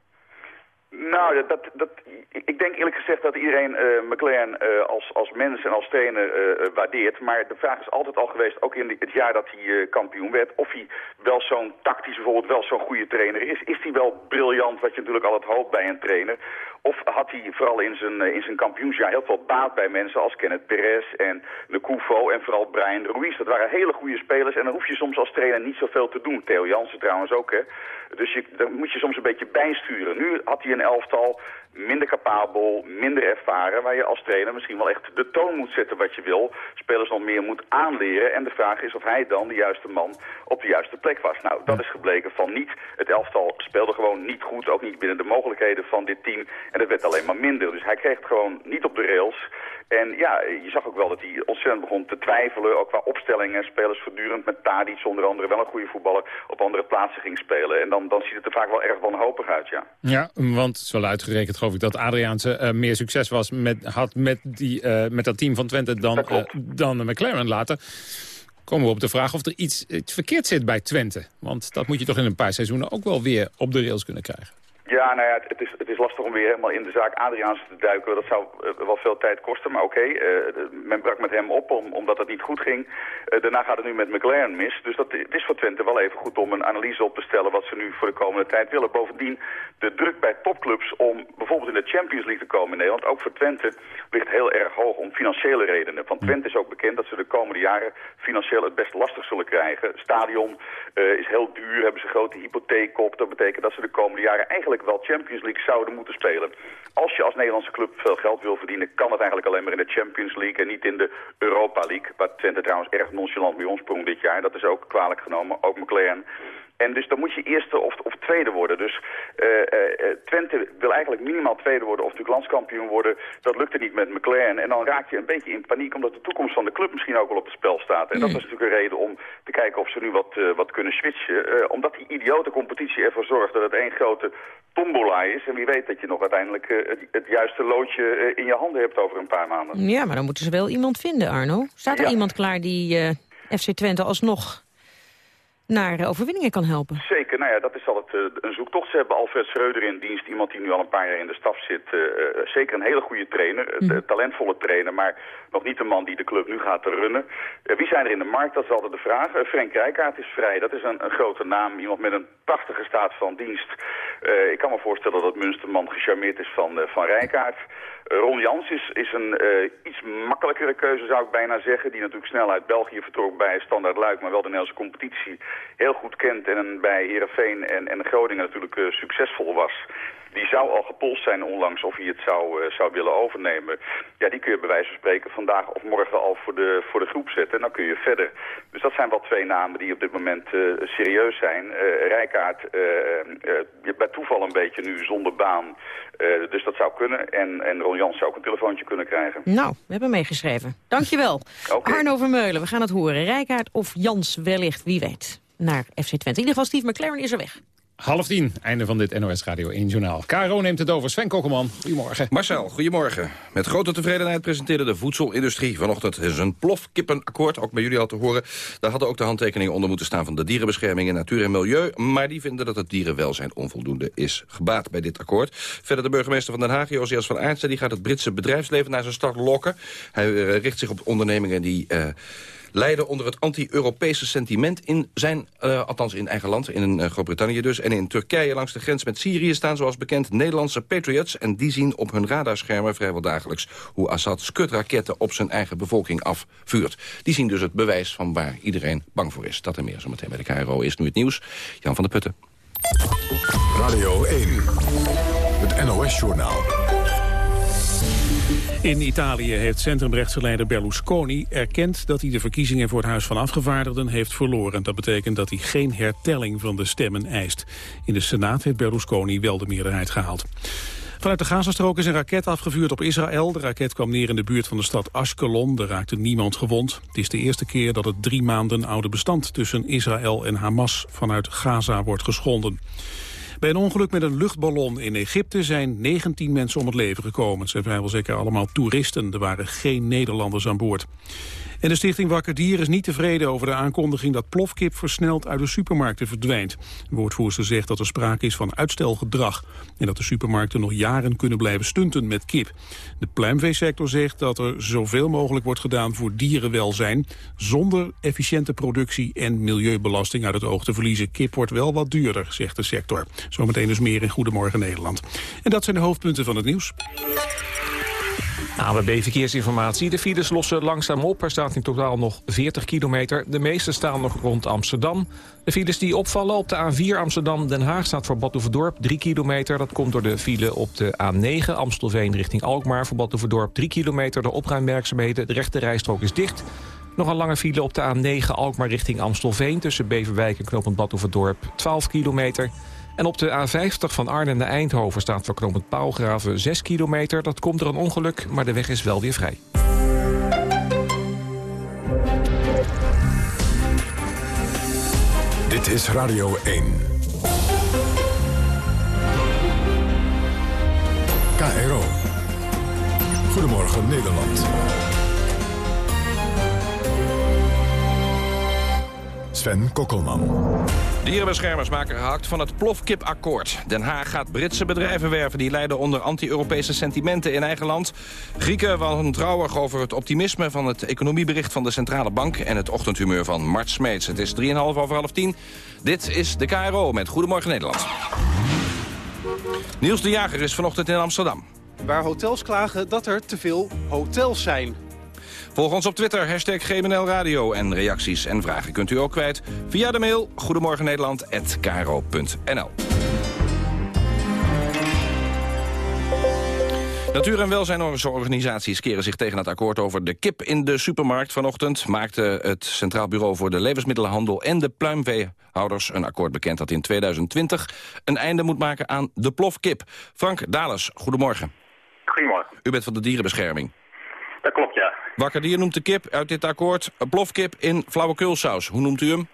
Nou, dat, dat, ik denk eerlijk gezegd dat iedereen uh, McLaren uh, als, als mens en als trainer uh, waardeert. Maar de vraag is altijd al geweest, ook in het jaar dat hij kampioen werd... of hij wel zo'n tactisch bijvoorbeeld wel zo'n goede trainer is. Is hij wel briljant, wat je natuurlijk altijd hoopt bij een trainer? Of had hij vooral in zijn, in zijn kampioensjaar heel veel baat bij mensen als Kenneth Perez en Nekufo en vooral Brian Ruiz. Dat waren hele goede spelers en dan hoef je soms als trainer niet zoveel te doen. Theo Jansen trouwens ook, hè. Dus je, dan moet je soms een beetje bijsturen. Nu had hij een elftal minder capabel, minder ervaren... waar je als trainer misschien wel echt de toon moet zetten wat je wil. Spelers nog meer moet aanleren. En de vraag is of hij dan de juiste man op de juiste plek was. Nou, dat is gebleken van niet. Het elftal speelde gewoon niet goed, ook niet binnen de mogelijkheden van dit team. En het werd alleen maar minder. Dus hij kreeg het gewoon niet op de rails. En ja, je zag ook wel dat hij ontzettend begon te twijfelen, ook qua opstellingen. Spelers voortdurend met Tadic, onder andere wel een goede voetballer, op andere plaatsen ging spelen. En dan, dan ziet het er vaak wel erg wanhopig uit, ja. Ja, want zo uitgerekend geloof ik dat Adriaanse uh, meer succes was met, had met, die, uh, met dat team van Twente dan, uh, dan McLaren later. Komen we op de vraag of er iets, iets verkeerd zit bij Twente. Want dat moet je toch in een paar seizoenen ook wel weer op de rails kunnen krijgen. Ja, nou ja, het is, het is lastig om weer helemaal in de zaak Adriaans te duiken. Dat zou uh, wel veel tijd kosten, maar oké. Okay, uh, men brak met hem op om, omdat het niet goed ging. Uh, daarna gaat het nu met McLaren mis. Dus dat, het is voor Twente wel even goed om een analyse op te stellen wat ze nu voor de komende tijd willen. Bovendien, de druk bij topclubs om bijvoorbeeld in de Champions League te komen in Nederland, ook voor Twente, ligt heel erg hoog om financiële redenen. Want Twente is ook bekend dat ze de komende jaren financieel het best lastig zullen krijgen. Stadion is heel duur, hebben ze grote hypotheek op. Dat betekent dat ze de komende jaren eigenlijk wel Champions League zouden moeten spelen. Als je als Nederlandse club veel geld wil verdienen, kan het eigenlijk alleen maar in de Champions League en niet in de Europa League. Waar Twente trouwens erg nonchalant bij ons sprong dit jaar. Dat is ook kwalijk genomen, ook McLaren. En dus dan moet je eerste of, of tweede worden. Dus uh, uh, Twente wil eigenlijk minimaal tweede worden of natuurlijk landskampioen worden. Dat lukte niet met McLaren. En dan raak je een beetje in paniek omdat de toekomst van de club misschien ook wel op het spel staat. En dat was natuurlijk een reden om te kijken of ze nu wat, uh, wat kunnen switchen. omdat die idiote competitie ervoor zorgt dat het één grote tombola is. En wie weet dat je nog uiteindelijk het, het, juiste loodje in je handen hebt over een paar maanden. Ja, maar dan moeten ze wel iemand vinden, Arno. Staat er Ja. iemand klaar die FC Twente alsnog naar eh, overwinningen kan helpen. Zeker, nou ja, dat is altijd uh, een zoektocht. Ze hebben Alfred Schreuder in dienst, iemand die nu al een paar jaar in de staf zit. Uh, zeker een hele goede trainer, mm. talentvolle trainer, maar nog niet de man die de club nu gaat runnen. wie zijn er in de markt? Dat is altijd de vraag. Frank Rijkaard is vrij, dat is een, een, grote naam. Iemand met een prachtige staat van dienst. ik kan me voorstellen dat Munsterman gecharmeerd is van, van Rijkaard. Ron Jans is, is een iets makkelijkere keuze, zou ik bijna zeggen. Die natuurlijk snel uit België vertrok bij Standaard Luik, maar wel de Nederlandse competitie heel goed kent en bij Heerenveen en, en Groningen natuurlijk uh, succesvol was. Die zou al gepolst zijn onlangs of hij het zou, uh, zou willen overnemen. Ja, die kun je bij wijze van spreken vandaag of morgen al voor de, voor de groep zetten. En dan kun je verder. Dus dat zijn wel twee namen die op dit moment uh, serieus zijn. Rijkaard bij toeval een beetje nu zonder baan. dus dat zou kunnen. En, en Ron Jans zou ook een telefoontje kunnen krijgen. Nou, we hebben meegeschreven. Dankjewel. <laughs> okay. Arno Vermeulen, we gaan het horen. Rijkaard of Jans wellicht, wie weet naar FC Twente. In ieder geval Steve McLaren is er weg. Half tien, einde van dit NOS Radio 1 Journaal. Caro neemt het over. Sven Kokkelman, goedemorgen. Marcel, goedemorgen. Met grote tevredenheid presenteerde de voedselindustrie vanochtend zijn plofkippenakkoord. Ook bij jullie al te horen. Daar hadden ook de handtekeningen onder moeten staan van de dierenbescherming en natuur en milieu. Maar die vinden dat het dierenwelzijn onvoldoende is gebaat bij dit akkoord. Verder de burgemeester van Den Haag, Josias van Aartsen, die gaat het Britse bedrijfsleven naar zijn start lokken. Hij eh, richt zich op ondernemingen die... Uh, leiden onder het anti-Europese sentiment in zijn, uh, althans in eigen land, in uh, Groot-Brittannië dus. En in Turkije langs de grens met Syrië staan zoals bekend Nederlandse patriots. En die zien op hun radarschermen vrijwel dagelijks hoe Assad skutraketten op zijn eigen bevolking afvuurt. Die zien dus het bewijs van waar iedereen bang voor is. Dat en meer zometeen bij de KRO is nu het nieuws. Jan van der Putten. Radio 1, het NOS-journaal. In Italië heeft centrumrechtsleider Berlusconi erkend dat hij de verkiezingen voor het Huis van Afgevaardigden heeft verloren. Dat betekent dat hij geen hertelling van de stemmen eist. In de Senaat heeft Berlusconi wel de meerderheid gehaald. Vanuit de Gazastrook is een raket afgevuurd op Israël. De raket kwam neer in de buurt van de stad Ashkelon. Er raakte niemand gewond. Het is de eerste keer dat het drie maanden oude bestand tussen Israël en Hamas vanuit Gaza wordt geschonden. Bij een ongeluk met een luchtballon in Egypte zijn 19 mensen om het leven gekomen. Het zijn vrijwel zeker allemaal toeristen. Er waren geen Nederlanders aan boord. En de stichting Wakker Dier is niet tevreden over de aankondiging dat plofkip versneld uit de supermarkten verdwijnt. De woordvoerster zegt dat er sprake is van uitstelgedrag en dat de supermarkten nog jaren kunnen blijven stunten met kip. De pluimveesector zegt dat er zoveel mogelijk wordt gedaan voor dierenwelzijn zonder efficiënte productie en milieubelasting uit het oog te verliezen. Kip wordt wel wat duurder, zegt de sector. Zometeen dus meer in Goedemorgen Nederland. En dat zijn de hoofdpunten van het nieuws. AWB Verkeersinformatie. De files lossen langzaam op. Er staat in totaal nog 40 kilometer. De meeste staan nog rond Amsterdam. De files die opvallen op de A4 Amsterdam-Den Haag staat voor Badhoevedorp 3 kilometer. Dat komt door de file op de A9 Amstelveen richting Alkmaar. Voor Badhoevedorp 3 kilometer. De opruimwerkzaamheden. De rechte rijstrook is dicht. Nog een lange file op de A9 Alkmaar richting Amstelveen... tussen Beverwijk en Knopend Badhoevedorp 12 kilometer... En op de A50 van Arnhem naar Eindhoven staat voor knooppunt Paalgraven 6 kilometer. Dat komt door een ongeluk, maar de weg is wel weer vrij. Dit is Radio 1. KRO. Goedemorgen Nederland. Sven Kokkelman. Dierenbeschermers maken gehakt van het plofkipakkoord. Den Haag gaat Britse bedrijven werven die lijden onder anti-Europese sentimenten in eigen land. Grieken wantrouwig over het optimisme van het economiebericht van de Centrale Bank... en het ochtendhumeur van Mart Smeets. Het is 3,5 over half 10. Dit is de KRO met Goedemorgen Nederland. Niels de Jager is vanochtend in Amsterdam. Waar hotels klagen dat er te veel hotels zijn. Volg ons op Twitter, hashtag GMNL Radio. En reacties en vragen kunt u ook kwijt via de mail goedemorgennederland.nl. Natuur- en welzijnorganisaties keren zich tegen het akkoord over de kip in de supermarkt. Vanochtend maakte het Centraal Bureau voor de Levensmiddelenhandel en de pluimveehouders een akkoord bekend dat in 2020 een einde moet maken aan de plofkip. Frank Dales, goedemorgen. Goedemorgen. U bent van de dierenbescherming. Dat klopt, ja. Wakker Dier noemt de kip uit dit akkoord een plofkip in flauwekulsaus. Hoe noemt u hem?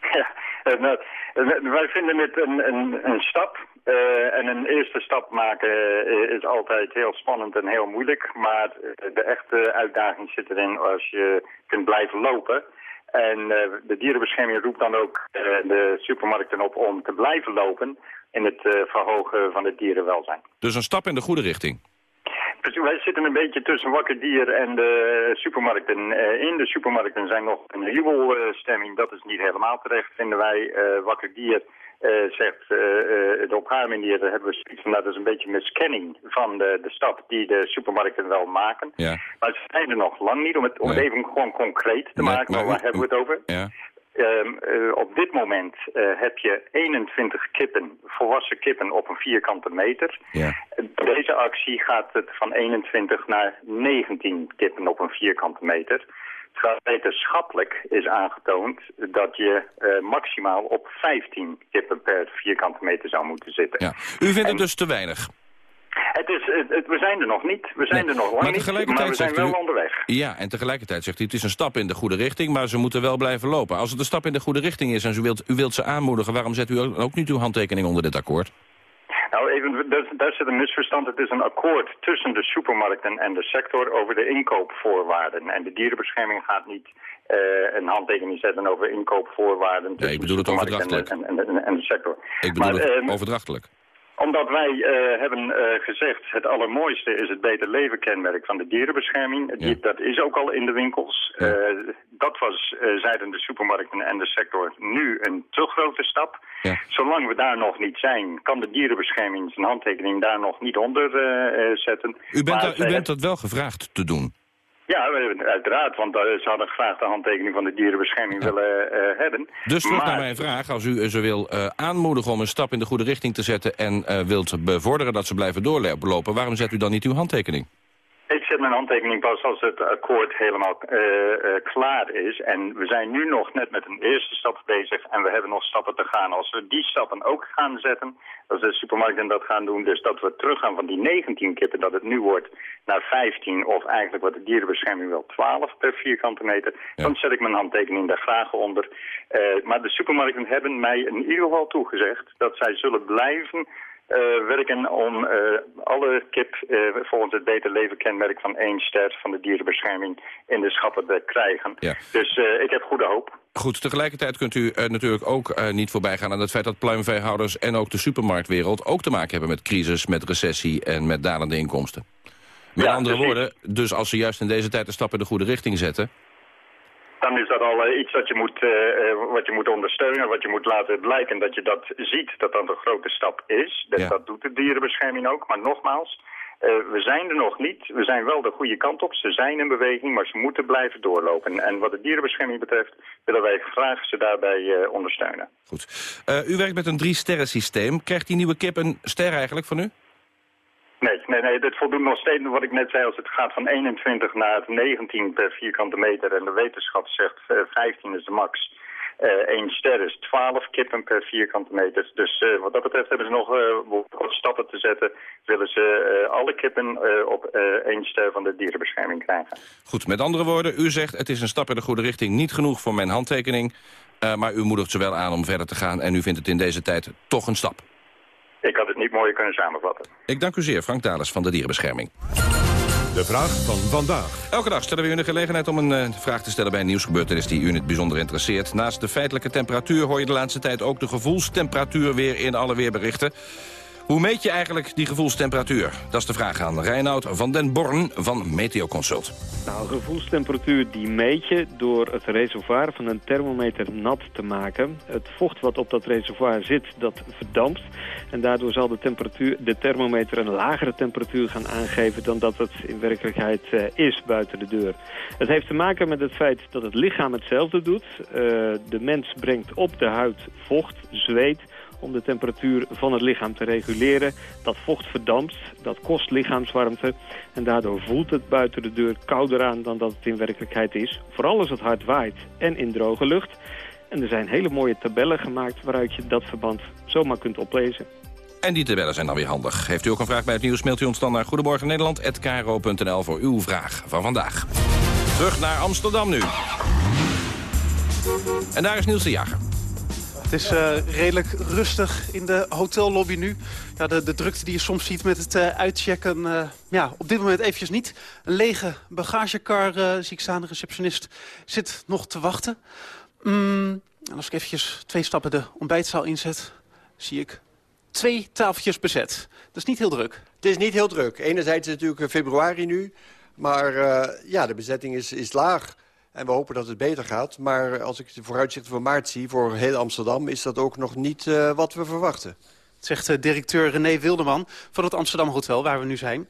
Ja, eh, nou, eh, wij vinden het een, een, een stap. Uh, en een eerste stap maken is altijd heel spannend en heel moeilijk. Maar de echte uitdaging zit erin als je kunt blijven lopen. En eh, de dierenbescherming roept dan ook eh, de supermarkten op om te blijven lopen in het eh, verhogen van het dierenwelzijn. Dus een stap in de goede richting. Dus wij zitten een beetje tussen wakker dier en de supermarkten. Eh, in de supermarkten zijn nog een jubelstemming. Dat is niet helemaal terecht, vinden wij. Eh, wakker dier eh, zegt eh, eh, op haar manier, hebben we zoiets van, nou, dat is een beetje miskenning van de, de stap die de supermarkten wel maken. Ja. Maar ze zijn er nog lang niet, om het, om het even gewoon concreet te Nee, maken. maar waar hebben we het over? Ja. Ehm, eh, op dit moment eh, heb je 21 kippen, volwassen kippen op een vierkante meter. Ja. Deze actie gaat het van 21 naar 19 kippen op een vierkante meter. Terwijl wetenschappelijk is aangetoond dat je eh, maximaal op 15 kippen per vierkante meter zou moeten zitten. Ja. U vindt het dus te weinig? Het is, het, het- we zijn er nog niet, we zijn er nog lang Maar niet, tegelijkertijd maar we zijn wel u- onderweg. Ja, en tegelijkertijd zegt u, het is een stap in de goede richting, maar ze moeten wel blijven lopen. Als het een stap in de goede richting is en u wilt, u wilt ze aanmoedigen, waarom zet u ook niet uw handtekening onder dit akkoord? Nou, even, daar, daar zit een misverstand. Het is een akkoord tussen de supermarkten en de sector over de inkoopvoorwaarden. En de dierenbescherming gaat niet eh, een handtekening zetten over inkoopvoorwaarden tussen ik bedoel het de supermarkten en, en, en, en de sector. Ik bedoel Maar, het ehm, overdrachtelijk. Omdat wij eh, hebben eh, gezegd, het allermooiste is het beter leven kenmerk van de dierenbescherming. Die- Dat is ook al in de winkels. Eh, dat was, zeiden de supermarkten en de sector, nu een te grote stap. Zolang we daar nog niet zijn, kan de dierenbescherming zijn handtekening daar nog niet onder zetten. U bent, Maar dat- u bent dat wel gevraagd te doen. Ja, we- uiteraard, want eh, ze hadden graag de handtekening van de dierenbescherming willen eh, hebben. Dus terug Maar- naar mijn vraag. Als u ze wil eh, aanmoedigen om een stap in de goede richting te zetten... en eh, wilt bevorderen dat ze blijven doorlopen... waarom zet u dan niet uw handtekening? Ik zet mijn handtekening pas als het akkoord helemaal eh, eh, klaar is. En we zijn nu nog net met een eerste stap bezig en we hebben nog stappen te gaan. Als we die stappen ook gaan zetten, als de supermarkten dat gaan doen... dus dat we teruggaan van die 19 kippen dat het nu wordt naar 15... of eigenlijk wat de dierenbescherming wil 12 per vierkante meter... dan zet ik mijn handtekening daar graag onder. Eh, maar de supermarkten hebben mij in ieder geval toegezegd... dat zij zullen blijven eh, werken om eh, alle kip eh, volgens het Beter Leven kenmerk van één ster van de dierenbescherming in de schappen te krijgen. Ja. Dus ik heb goede hoop. Goed, tegelijkertijd kunt u natuurlijk ook niet voorbij gaan aan het feit dat pluimveehouders en ook de supermarktwereld ook te maken hebben met crisis, met recessie en met dalende inkomsten. Met Ja, andere woorden, dus als ze juist in deze tijd een stap in de goede richting zetten, Dan is dat al eh, iets dat je moet, eh, eh, wat je moet ondersteunen, wat je moet laten blijken dat je dat ziet, dat dat een grote stap is. Dat, dat doet de dierenbescherming ook. Maar nogmaals, we zijn er nog niet. We zijn wel de goede kant op. Ze zijn in beweging, maar ze moeten blijven doorlopen. En wat de dierenbescherming betreft willen wij graag ze daarbij ondersteunen. Eh, u werkt met een drie-sterren systeem. Krijgt die nieuwe kip een ster eigenlijk van u? Nee, nee, nee, dit voldoet nog steeds wat ik net zei. Als het gaat van 21 naar 19 per vierkante meter en de wetenschap zegt eh, 15 is de max. Eh één ster is 12 kippen per vierkante meter. Dus eh, wat dat betreft hebben ze nog eh, wat stappen te zetten. Willen ze eh, alle kippen eh, op eh, één ster van de dierenbescherming krijgen. Goed, met andere woorden, u zegt het is een stap in de goede richting, niet genoeg voor mijn handtekening. eh, maar u moedigt ze wel aan om verder te gaan en u vindt het in deze tijd toch een stap. Ik had het niet mooier kunnen samenvatten. Ik dank u zeer, Frank Dales van de Dierenbescherming. De vraag van vandaag. Elke dag stellen we u de gelegenheid om een eh, vraag te stellen bij een nieuwsgebeurtenis die u in het bijzonder interesseert. Naast de feitelijke temperatuur hoor je de laatste tijd ook de gevoelstemperatuur weer in alle weerberichten. Hoe meet je eigenlijk die gevoelstemperatuur? Dat is de vraag aan Reinoud van den Born van Meteoconsult. Nou, gevoelstemperatuur die meet je door het reservoir van een thermometer nat te maken. Het vocht wat op dat reservoir zit, dat verdampt. En daardoor zal de, temperatuur, de thermometer een lagere temperatuur gaan aangeven... dan dat het in werkelijkheid eh, is buiten de deur. Het heeft te maken met het feit dat het lichaam hetzelfde doet. Eh, de mens brengt op de huid vocht, zweet om de temperatuur van het lichaam te reguleren. Dat vocht verdampt, dat kost lichaamswarmte. En daardoor voelt het buiten de deur kouder aan dan dat het in werkelijkheid is. Vooral als het hard waait en in droge lucht. En er zijn hele mooie tabellen gemaakt waaruit je dat verband zomaar kunt oplezen. En die tabellen zijn dan weer handig. Heeft u ook een vraag bij het nieuws, mailt u ons dan naar Goedemorgen Nederland@kro.nl voor uw vraag van vandaag. Terug naar Amsterdam nu. En daar is Niels de Jager. Is uh, redelijk rustig in de hotellobby nu. Ja, de, de drukte die je soms ziet met het uh, uitchecken, uh, ja, op dit moment eventjes niet. Een lege bagagekar, zie ik staan, de receptionist zit nog te wachten. Mm, en als ik eventjes twee stappen de ontbijtzaal inzet, zie ik twee tafeltjes bezet. Dat is niet heel druk. Het is niet heel druk. Enerzijds is het natuurlijk februari nu, maar ja, de bezetting is, is laag. En we hopen dat het beter gaat. Maar als ik de vooruitzichten van maart zie voor heel Amsterdam... is dat ook nog niet uh, wat we verwachten. zegt uh, directeur René Wilderman van het Amsterdam Hotel, waar we nu zijn.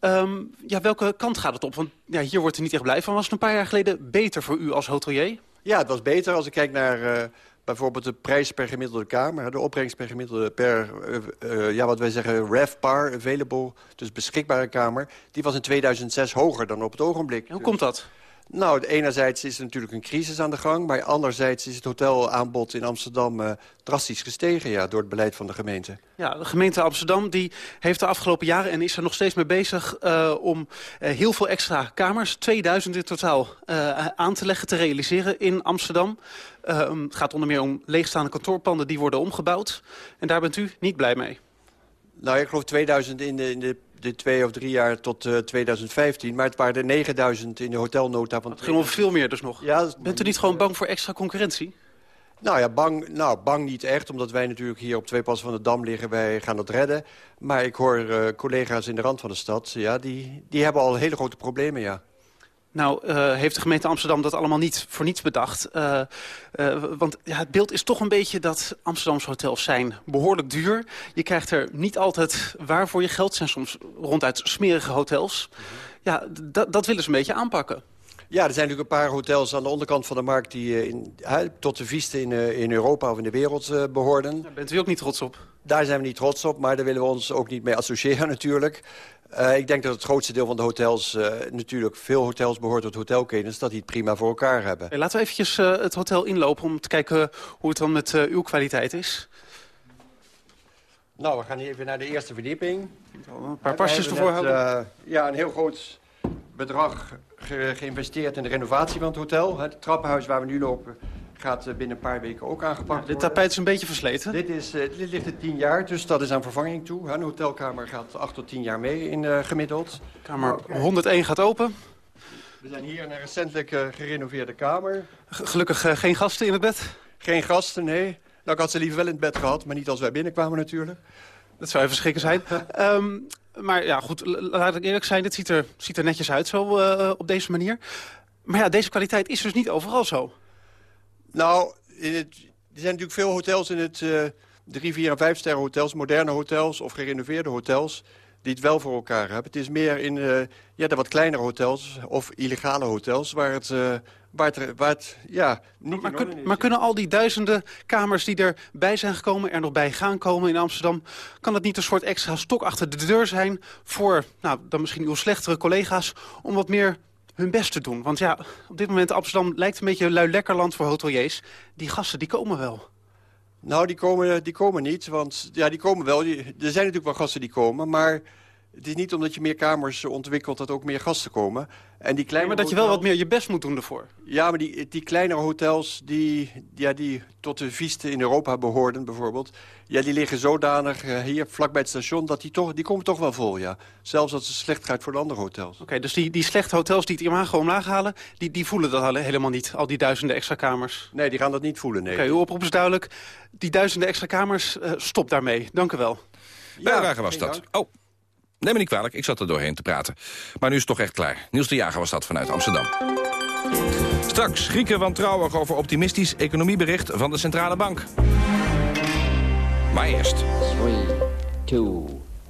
Um, ja, welke kant gaat het op? Want ja, hier wordt er niet echt blij van. Was het een paar jaar geleden beter voor u als hotelier? Ja, het was beter. Als ik kijk naar uh, bijvoorbeeld de prijs per gemiddelde kamer... de opbrengst per gemiddelde per, ja, wat wij zeggen, RevPAR, available... dus beschikbare kamer... die was in 2006 hoger dan op het ogenblik. hoe komt dat? Nou, enerzijds is er natuurlijk een crisis aan de gang... maar anderzijds is het hotelaanbod in Amsterdam uh, drastisch gestegen... Ja, door het beleid van de gemeente. Ja, de gemeente Amsterdam die heeft de afgelopen jaren... en is er nog steeds mee bezig uh, om uh, heel veel extra kamers... 2000 in totaal aan te leggen, te realiseren in Amsterdam. het gaat onder meer om leegstaande kantoorpanden die worden omgebouwd. En daar bent u niet blij mee? Nou, ik geloof 2000 in de, in de de twee of drie jaar tot uh, 2015. Maar het waren er 9000 in de hotelnota. Van het ging om veel meer dus nog. Ja, Bent u niet gewoon bang voor extra concurrentie? Nou ja, bang, nou, bang niet echt, omdat wij natuurlijk hier op twee passen van de Dam liggen. Wij gaan dat redden. Maar ik hoor uh, collega's in de rand van de stad, ja, die, die hebben al hele grote problemen, ja. Nou, uh, heeft de gemeente Amsterdam dat allemaal niet voor niets bedacht. Uh, uh, want ja, het beeld is toch een beetje dat Amsterdamse hotels zijn behoorlijk duur. Je krijgt er niet altijd waar voor je geld. zijn soms ronduit smerige hotels. Ja, dat willen ze een beetje aanpakken. Ja, er zijn natuurlijk een paar hotels aan de onderkant van de markt... die in, tot de vieste in, in Europa of in de wereld behoorden. Daar bent u ook niet trots op? Daar zijn we niet trots op, maar daar willen we ons ook niet mee associëren <laughs> natuurlijk. Uh, ik denk dat het grootste deel van de hotels, uh, natuurlijk veel hotels behoort tot hotelketens, dat die het prima voor elkaar hebben. Hey, laten we eventjes uh, het hotel inlopen om te kijken hoe het dan met uw kwaliteit is. Nou, we gaan hier even naar de eerste verdieping. Een paar pasjes ervoor houden. ja, een heel groot bedrag ge geïnvesteerd in de renovatie van het hotel. Het trappenhuis waar we nu lopen gaat binnen een paar weken ook aangepakt ja, Dit tapijt is een beetje versleten. Dit, is, uh, dit ligt er tien jaar, dus dat is aan vervanging toe. Een hotelkamer gaat acht tot tien jaar mee in uh, gemiddeld. Kamer 101 gaat open. We zijn hier in een recentelijk uh, gerenoveerde kamer. Gelukkig geen gasten in het bed? Geen gasten, nee. Nou, ik had ze liever wel in het bed gehad, maar niet als wij binnenkwamen natuurlijk. Dat zou even schrikken zijn. um, <laughs> maar ja, goed, laat ik eerlijk zijn, dit ziet er, ziet er netjes uit zo op deze manier. Maar ja, deze kwaliteit is dus niet overal zo. Nou, er zijn natuurlijk veel hotels in het uh, drie, vier en vijf sterren hotels, moderne hotels of gerenoveerde hotels, die het wel voor elkaar hebben. Het is meer in uh, ja, de wat kleinere hotels of illegale hotels waar het, uh, waar het, waar het ja, niet maar, kun, maar kunnen al die duizenden kamers die erbij zijn gekomen, er nog bij gaan komen in Amsterdam, kan het niet een soort extra stok achter de deur zijn voor nou, dan misschien uw slechtere collega's om wat meer hun best te doen. Want ja, op dit moment Amsterdam lijkt een beetje lui lekker land voor hoteliers. Die gasten, die komen wel. Nou, die komen, die komen niet, want ja, die komen wel. Die, er zijn natuurlijk wel gasten die komen, maar het is niet omdat je meer kamers ontwikkelt dat ook meer gasten komen. En die kleine maar dat je wel wat meer je best moet doen ervoor. Ja, maar die, die kleinere hotels die, ja, die tot de vieste in Europa behoorden bijvoorbeeld... Ja, die liggen zodanig uh, hier vlakbij het station dat die, toch, die komen toch wel vol, ja. Zelfs als het slecht gaat voor de andere hotels. Oké, dus die, die slechte hotels die het imago omlaag halen... Die, die voelen dat helemaal niet, al die duizenden extra kamers? Nee, die gaan dat niet voelen, nee. Oké, uw oproep is duidelijk. Die duizenden extra kamers, uh, stop daarmee. Dank u wel. Ja, was dat. Oh. Neem me niet kwalijk, ik zat er doorheen te praten. Maar nu is het toch echt klaar. Niels de Jager was dat vanuit Amsterdam. Straks Grieken wantrouwig over optimistisch economiebericht van de Centrale Bank. Maar eerst. 3, 2,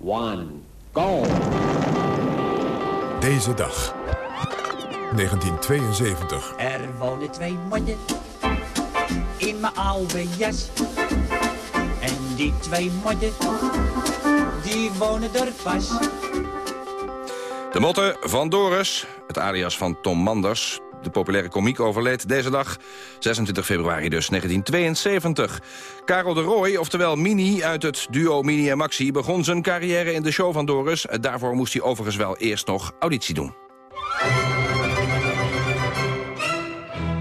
1, go! Deze dag. 1972. Er wonen twee mannen in mijn oude jas. En die twee mannen wonen pas. De motte van Doris, het alias van Tom Manders... de populaire komiek overleed deze dag, 26 februari dus, 1972. Karel de Roy, oftewel Mini uit het duo Mini en Maxi... begon zijn carrière in de show van Doris. Daarvoor moest hij overigens wel eerst nog auditie doen.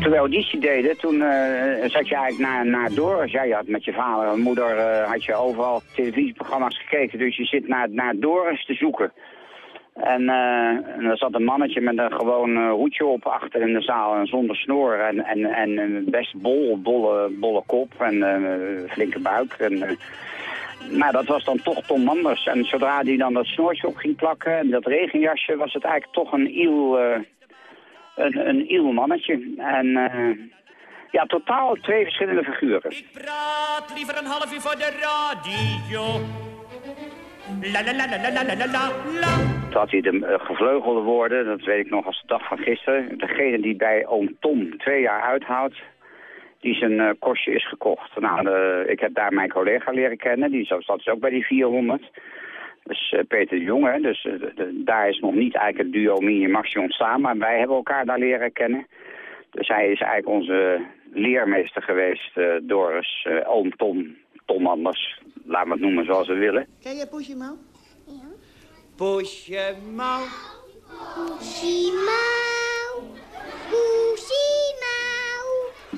Toen we auditie deden, toen uh, zat je eigenlijk naar, naar. Ja, je had met je vader en moeder uh, had je overal televisieprogramma's gekeken. Dus je zit naar, naar Doris te zoeken. En, uh, er zat een mannetje met een gewoon hoedje op achter in de zaal en zonder snor. En, en, en best bol, bolle, bolle kop en flinke buik. En, maar dat was dan toch Tom Manders. En zodra hij dan dat snoortje op ging plakken en dat regenjasje, was het eigenlijk toch een iel, een, een mannetje. En eh, ja, totaal twee verschillende figuren. Ik praat liever een half uur voor de radio. La la la la la la la la. Toen had hij de eh, gevleugelde woorden, dat weet ik nog als de dag van gisteren. Degene die bij oom Tom twee jaar uithoudt, die zijn eh, kostje is gekocht. Nou, ik heb daar mijn collega leren kennen, die zat dus ook bij die 400. Dus uh, Peter de Jonge, dus uh, de, daar is nog niet eigenlijk het duo Mini Maxi ontstaan, maar wij hebben elkaar daar leren kennen. Dus hij is eigenlijk onze leermeester geweest, uh, Doris, oom Tom, Tom Anders, laat me het noemen zoals we willen. Ken je Poesje Mouw? Ja. Poesje Mouw.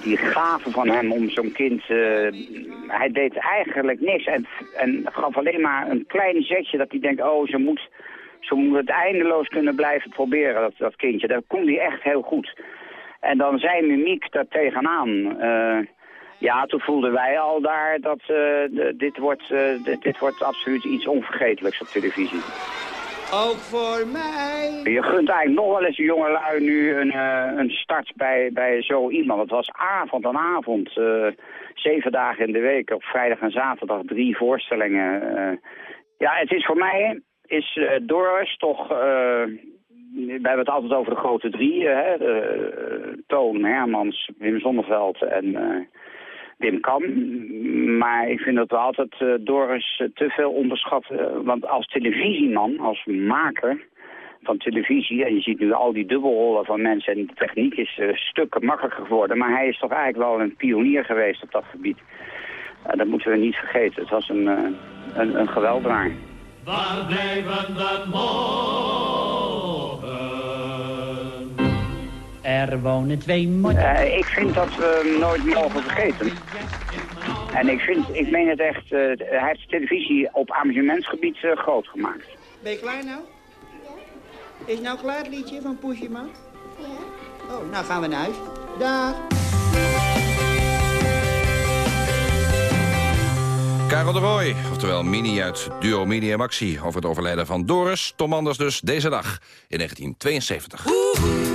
Die gave van hem om zo'n kind, hij deed eigenlijk niks en, gaf alleen maar een klein zetje dat hij denkt, oh ze moet, ze moet het eindeloos kunnen blijven proberen, dat, dat kindje. Dat kon hij echt heel goed. En dan zijn mimiek daar tegenaan. Uh, ja, toen voelden wij al daar dat de, dit, wordt, dit wordt absoluut iets onvergetelijks op televisie. Ook voor mij. Je gunt eigenlijk nog wel eens een jongelui nu een, uh, een start bij, bij zo iemand. Het was avond aan avond, uh, zeven dagen in de week, op vrijdag en zaterdag drie voorstellingen. Uh, ja, het is voor mij, is Doris toch, we hebben het altijd over de grote drie, hè, Toon, Hermans, Wim Zonneveld en... Wim kan. Maar ik vind dat we altijd uh, Doris uh, te veel onderschatten. want als televisieman, als maker van televisie... en je ziet nu al die dubbelrollen van mensen... en de techniek is uh, stukken makkelijker geworden... maar hij is toch eigenlijk wel een pionier geweest op dat gebied. dat moeten we niet vergeten. Het was een, een, een. Waar blijven morgen? Er wonen twee motten. Uh, ik vind dat we hem nooit mogen vergeten. En ik vind, ik meen het echt, uh, hij heeft televisie op amusementsgebied uh, groot gemaakt. Ben je klaar nou? Ja. Is nou klaar het liedje van Pushima? Ja. Oh, nou gaan we naar huis. Dag. Karel de Roy, oftewel Mini uit Duo Mini en Maxi... over het overlijden van Doris, Tom Anders dus, deze dag in 1972. better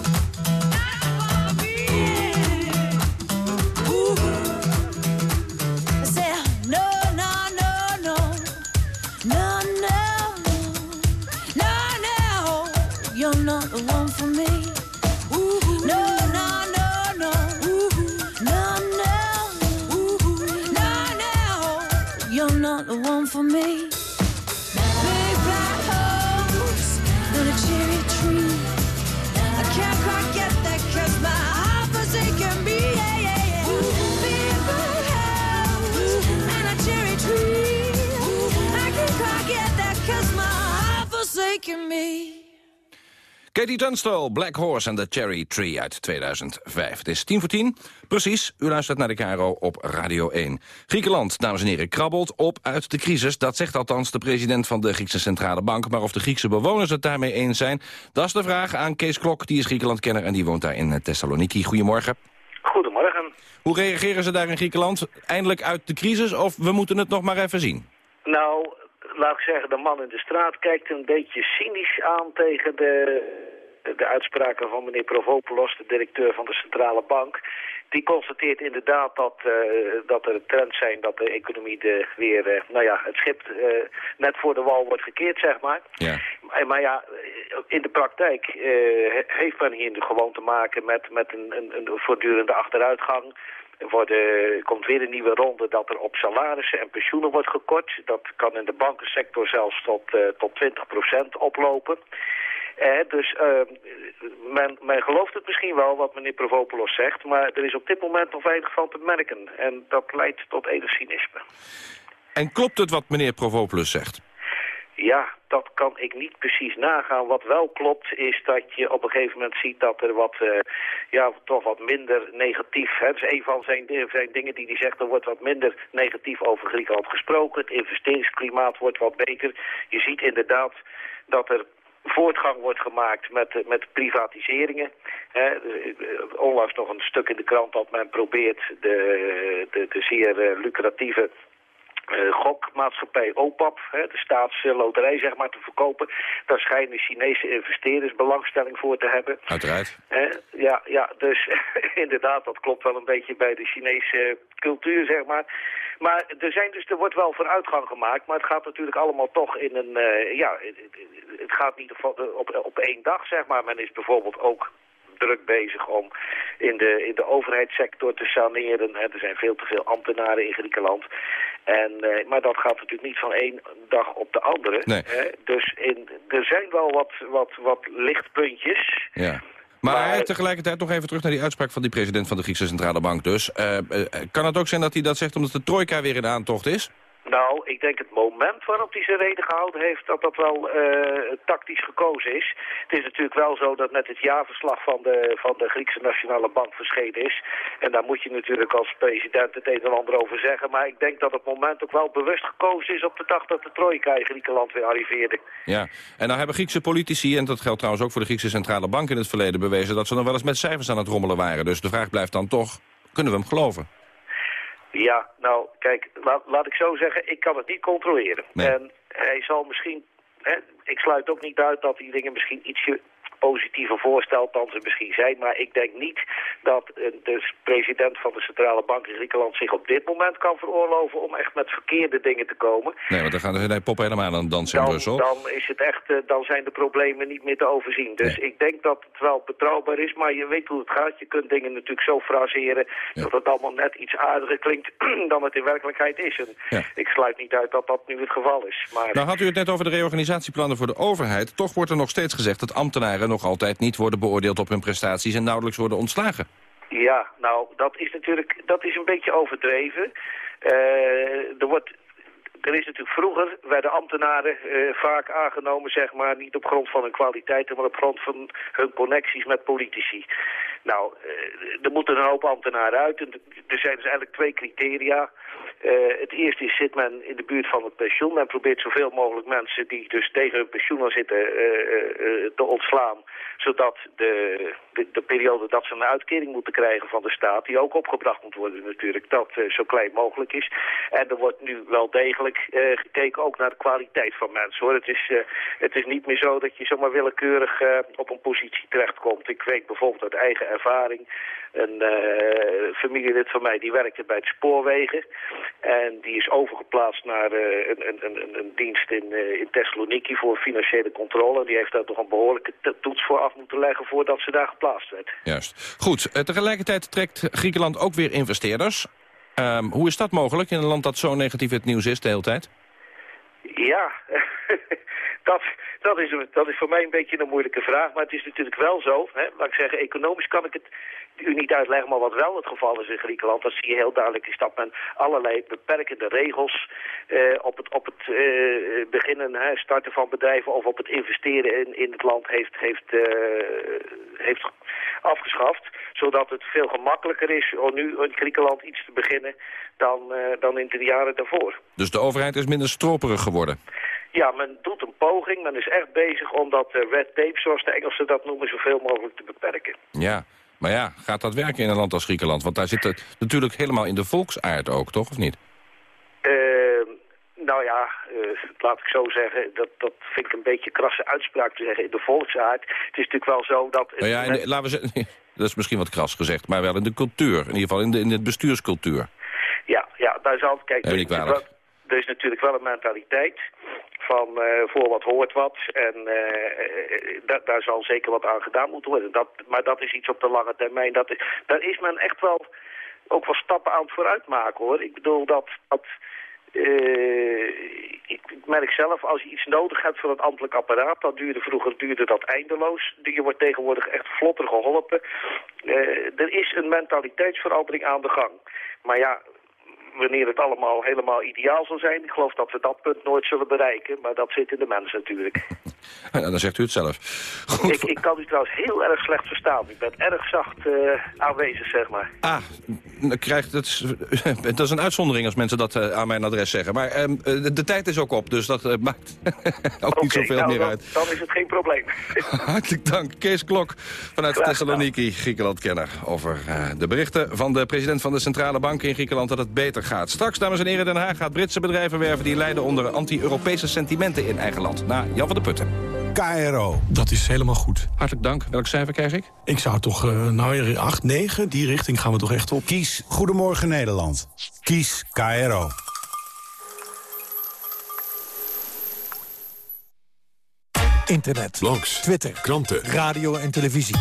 Katie Tunstall, Black Horse en The Cherry Tree uit 2005. Het is tien voor tien. Precies, u luistert naar de KRO op Radio 1. Griekenland, dames en heren, krabbelt op uit de crisis. Dat zegt althans de president van de Griekse Centrale Bank. Maar of de Griekse bewoners het daarmee eens zijn... dat is de vraag aan Kees Klok, die is Griekenland-kenner... en die woont daar in Thessaloniki. Goedemorgen. Goedemorgen. Hoe reageren ze daar in Griekenland? Eindelijk uit de crisis of we moeten het nog maar even zien? Nou, laat ik zeggen, de man in de straat kijkt een beetje cynisch aan tegen de, de uitspraken van meneer Provopoulos, de directeur van de Centrale Bank. Die constateert inderdaad dat, eh, dat er trends zijn dat de economie de, weer, eh, nou ja, het schip eh, net voor de wal wordt gekeerd, zeg maar. Ja. Maar, maar ja, in de praktijk heeft men hier gewoon te maken met, met een, een, een voortdurende achteruitgang. Worden, komt weer een nieuwe ronde dat er op salarissen en pensioenen wordt gekort. Dat kan in de bankensector zelfs tot, eh, tot 20% oplopen. Eh, dus eh, men, men gelooft het misschien wel wat meneer Provopoulos zegt, maar er is op dit moment nog weinig van te merken. En dat leidt tot enig cynisme. En klopt het wat meneer Provopoulos zegt? Ja, dat kan ik niet precies nagaan. Wat wel klopt is dat je op een gegeven moment ziet dat er wat, eh, ja, toch wat minder negatief... Hè, is een van zijn, zijn dingen die hij zegt, er wordt wat minder negatief over Griekenland gesproken. Het investeringsklimaat wordt wat beter. Je ziet inderdaad dat er voortgang wordt gemaakt met, met privatiseringen. Hè, eh, onlangs nog een stuk in de krant dat men probeert de, de, de zeer eh, lucratieve eh, gokmaatschappij OPAP, hè, de staatsloterij zeg maar, te verkopen. Daar schijnen Chinese investeerders belangstelling voor te hebben. Uiteraard. Ja, ja, dus <laughs> inderdaad, dat klopt wel een beetje bij de Chinese cultuur, zeg maar. Maar er, zijn dus, er wordt wel vooruitgang gemaakt, maar het gaat natuurlijk allemaal toch in een... eh, ja, het, gaat niet op, op, op één dag, zeg maar. Men is bijvoorbeeld ook druk bezig om in de, in de overheidssector te saneren. Hè. Er zijn veel te veel ambtenaren in Griekenland. En, eh, maar dat gaat natuurlijk niet van één dag op de andere. Nee. Hè. Dus in, er zijn wel wat, wat, wat lichtpuntjes. Ja. Maar, tegelijkertijd nog even terug naar die uitspraak van die president van de Griekse Centrale Bank dus. Eh, eh, kan het ook zijn dat hij dat zegt omdat de trojka weer in aantocht is? Nou, ik denk het moment waarop hij zijn reden gehouden heeft... dat dat wel eh, tactisch gekozen is. Het is natuurlijk wel zo dat net het jaarverslag van de, van de Griekse Nationale Bank verschenen is. En daar moet je natuurlijk als president het een en ander over zeggen. Maar ik denk dat het moment ook wel bewust gekozen is... op de dag dat de trojka in Griekenland weer arriveerde. Ja, en nou hebben Griekse politici, en dat geldt trouwens ook voor de Griekse Centrale Bank in het verleden bewezen... dat ze nog wel eens met cijfers aan het rommelen waren. Dus de vraag blijft dan toch, kunnen we hem geloven? Ja, nou, kijk, laat, laat ik zo zeggen, ik kan het niet controleren. En hij zal misschien, hè, ik sluit ook niet uit dat die dingen misschien ietsje positiever voorstelt dan ze misschien zijn. Maar ik denk niet dat eh, de president van de Centrale Bank in Griekenland zich op dit moment kan veroorloven om echt met verkeerde dingen te komen. Nee, want dan gaan de nee, poppen helemaal aan het dansen in Dan, Brussel. dan is het echt, eh, dan zijn de problemen niet meer te overzien. Dus ik denk dat het wel betrouwbaar is, maar je weet hoe het gaat. Je kunt dingen natuurlijk zo fraseren dat het allemaal net iets aardiger klinkt <clears throat> dan het in werkelijkheid is. En ik sluit niet uit dat dat nu het geval is. Maar Nou had u het net over de reorganisatieplannen voor de overheid. Toch wordt er nog steeds gezegd dat ambtenaren nog altijd niet worden beoordeeld op hun prestaties en nauwelijks worden ontslagen. Ja, nou, dat is natuurlijk dat is een beetje overdreven. Eh, er wordt... Er is natuurlijk vroeger, werden ambtenaren eh, vaak aangenomen, zeg maar, niet op grond van hun kwaliteiten, maar op grond van hun connecties met politici. Nou, eh, er moeten een hoop ambtenaren uit. En er zijn dus eigenlijk twee criteria. Eh, het eerste is, zit men in de buurt van het pensioen. Men probeert zoveel mogelijk mensen die dus tegen hun pensioen aan zitten te ontslaan. Zodat de, de, de, periode dat ze een uitkering moeten krijgen van de staat, die ook opgebracht moet worden natuurlijk, dat zo klein mogelijk is. En er wordt nu wel degelijk gekeken ook naar de kwaliteit van mensen hoor. Het is, het is niet meer zo dat je zomaar willekeurig op een positie terechtkomt. Ik weet bijvoorbeeld uit eigen ervaring, een familielid van mij die werkte bij de spoorwegen. En die is overgeplaatst naar uh, een, een, een, een, dienst in, uh, in Thessaloniki voor financiële controle. Die heeft daar toch een behoorlijke toets voor af moeten leggen voordat ze daar geplaatst werd. Juist. Goed, uh, tegelijkertijd trekt Griekenland ook weer investeerders. Um, hoe is dat mogelijk in een land dat zo negatief het nieuws is de hele tijd? Ja, <laughs> dat, dat, is, dat is voor mij een beetje een moeilijke vraag. Maar het is natuurlijk wel zo, hè, laat ik zeggen, economisch kan ik het u niet uitleggen. Maar wat wel het geval is in Griekenland, dat zie je heel duidelijk, is dat men allerlei beperkende regels eh, op het, op het eh, beginnen, hè, starten van bedrijven of op het investeren in, in het land heeft, heeft, uh, heeft afgeschaft. Zodat het veel gemakkelijker is om nu in Griekenland iets te beginnen dan, dan in de jaren daarvoor. Dus de overheid is minder stroperig geworden? Ja, men doet een poging. Men is echt bezig om dat red tape, zoals de Engelsen dat noemen, zoveel mogelijk te beperken. Ja, maar ja, gaat dat werken in een land als Griekenland? Want daar zit het natuurlijk helemaal in de volksaard ook, toch? Of niet? Uh, nou ja, uh, laat ik zo zeggen, dat, dat vind ik een beetje een krasse uitspraak te zeggen in de volksaard. Het is natuurlijk wel zo dat... Nou ja, de, laten we zeggen, <laughs> dat is misschien wat kras gezegd, maar wel in de cultuur. In ieder geval in de, in de bestuurscultuur. Ja, ja daar zal... Kijk, er, er is natuurlijk wel een mentaliteit van uh, voor wat hoort wat. En uh, daar zal zeker wat aan gedaan moeten worden. Dat, maar dat is iets op de lange termijn. Dat daar is men echt wel ook wel stappen aan het vooruitmaken hoor. Ik bedoel dat... dat uh, ik merk zelf, als je iets nodig hebt voor het ambtelijk apparaat, dat duurde vroeger duurde dat eindeloos. Je wordt tegenwoordig echt vlotter geholpen. Er is een mentaliteitsverandering aan de gang. Maar ja, wanneer het allemaal helemaal ideaal zal zijn. Ik geloof dat we dat punt nooit zullen bereiken, maar dat zit in de mens natuurlijk. Ja, <laughs> dan zegt u het zelf. Goed. Ik, ik, kan u trouwens heel erg slecht verstaan. Ik ben erg zacht uh, aanwezig, zeg maar. Ah, krijgt het, <laughs> dat is een uitzondering als mensen dat uh, aan mijn adres zeggen. Maar uh, de, de, tijd is ook op, dus dat <laughs> maakt ook okay, niet zoveel nou, meer dan, uit. Dan is het geen probleem. Hartelijk dank. Kees Klok vanuit Thessaloniki, Griekenland-kenner... over de berichten van de president van de Centrale Bank in Griekenland... dat het beter gaat. Straks, dames en heren, Den Haag gaat Britse bedrijven werven... die lijden onder anti-Europese sentimenten in eigen land. Na Jan van der Putten. KRO. Dat is helemaal goed. Hartelijk dank. Welk cijfer krijg ik? Ik zou toch, uh, nou 8, 9, die richting gaan we toch echt op. Kies Goedemorgen Nederland. Kies KRO. Internet, blogs, Twitter, kranten, radio en televisie.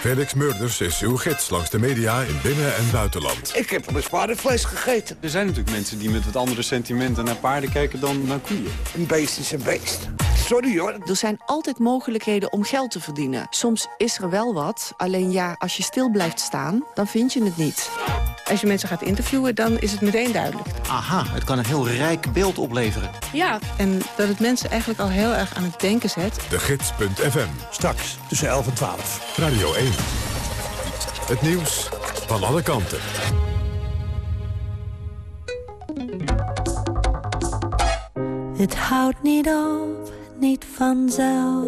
Felix Murders is uw gids langs de media in binnen- en buitenland. Ik heb wel eens paardenvlees gegeten. Er zijn natuurlijk mensen die met wat andere sentimenten naar paarden kijken dan naar koeien. Een beest is een beest. Sorry hoor. Er zijn altijd mogelijkheden om geld te verdienen. Soms is er wel wat, alleen ja, als je stil blijft staan, dan vind je het niet. Als je mensen gaat interviewen, dan is het meteen duidelijk. Aha, het kan een heel rijk beeld opleveren. Ja, en dat het mensen eigenlijk al heel erg aan het denken zet. De Gids.fm. Straks tussen 11 en 12. Radio 1. Het nieuws van alle kanten. Het houdt niet op, niet vanzelf.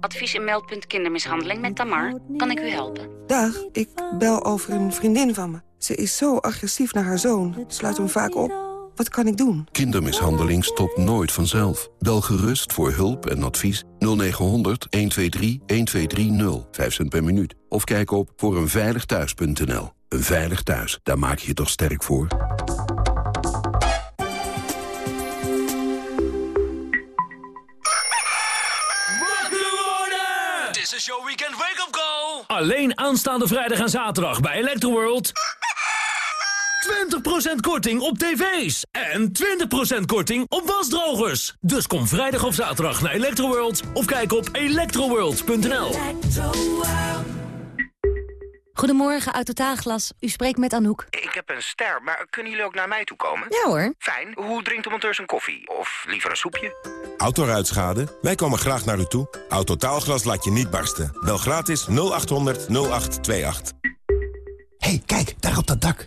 Advies en meldpunt kindermishandeling met Tamar. Kan ik u helpen? Dag, ik bel over een vriendin van me. Ze is zo agressief naar haar zoon. Sluit hem vaak op. Wat kan ik doen? Kindermishandeling stopt nooit vanzelf. Bel gerust voor hulp en advies 0900 123 1230. 5 cent per minuut. Of kijk op voor eenveiligthuis.nl. Een veilig thuis, daar maak je je toch sterk voor? This is your weekend wake-up call. Alleen aanstaande vrijdag en zaterdag bij Electroworld. 20% korting op tv's. En 20% korting op wasdrogers. Dus kom vrijdag of zaterdag naar Electroworld. Of kijk op electroworld.nl. Goedemorgen, uit Totaalglas. U spreekt met Anouk. Ik heb een ster, maar kunnen jullie ook naar mij toe komen? Ja hoor. Fijn. Hoe drinkt de monteur zijn koffie? Of liever een soepje? Autoruitschade? Wij komen graag naar u toe. Autotaalglas laat je niet barsten. Bel gratis 0800 0828. hey, kijk, daar op dat dak.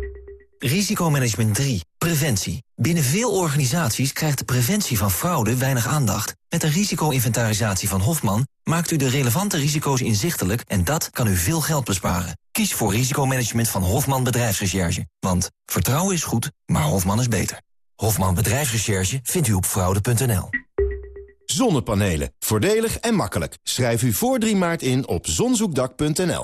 Risicomanagement 3. Preventie. Binnen veel organisaties krijgt de preventie van fraude weinig aandacht. Met een risico-inventarisatie van Hofman maakt u de relevante risico's inzichtelijk en dat kan u veel geld besparen. Kies voor risicomanagement van Hofman Bedrijfsrecherche. Want vertrouwen is goed, maar Hofman is beter. Hofman Bedrijfsrecherche vindt u op fraude.nl. Zonnepanelen. Voordelig en makkelijk. Schrijf u voor 3 maart in op zonzoekdak.nl.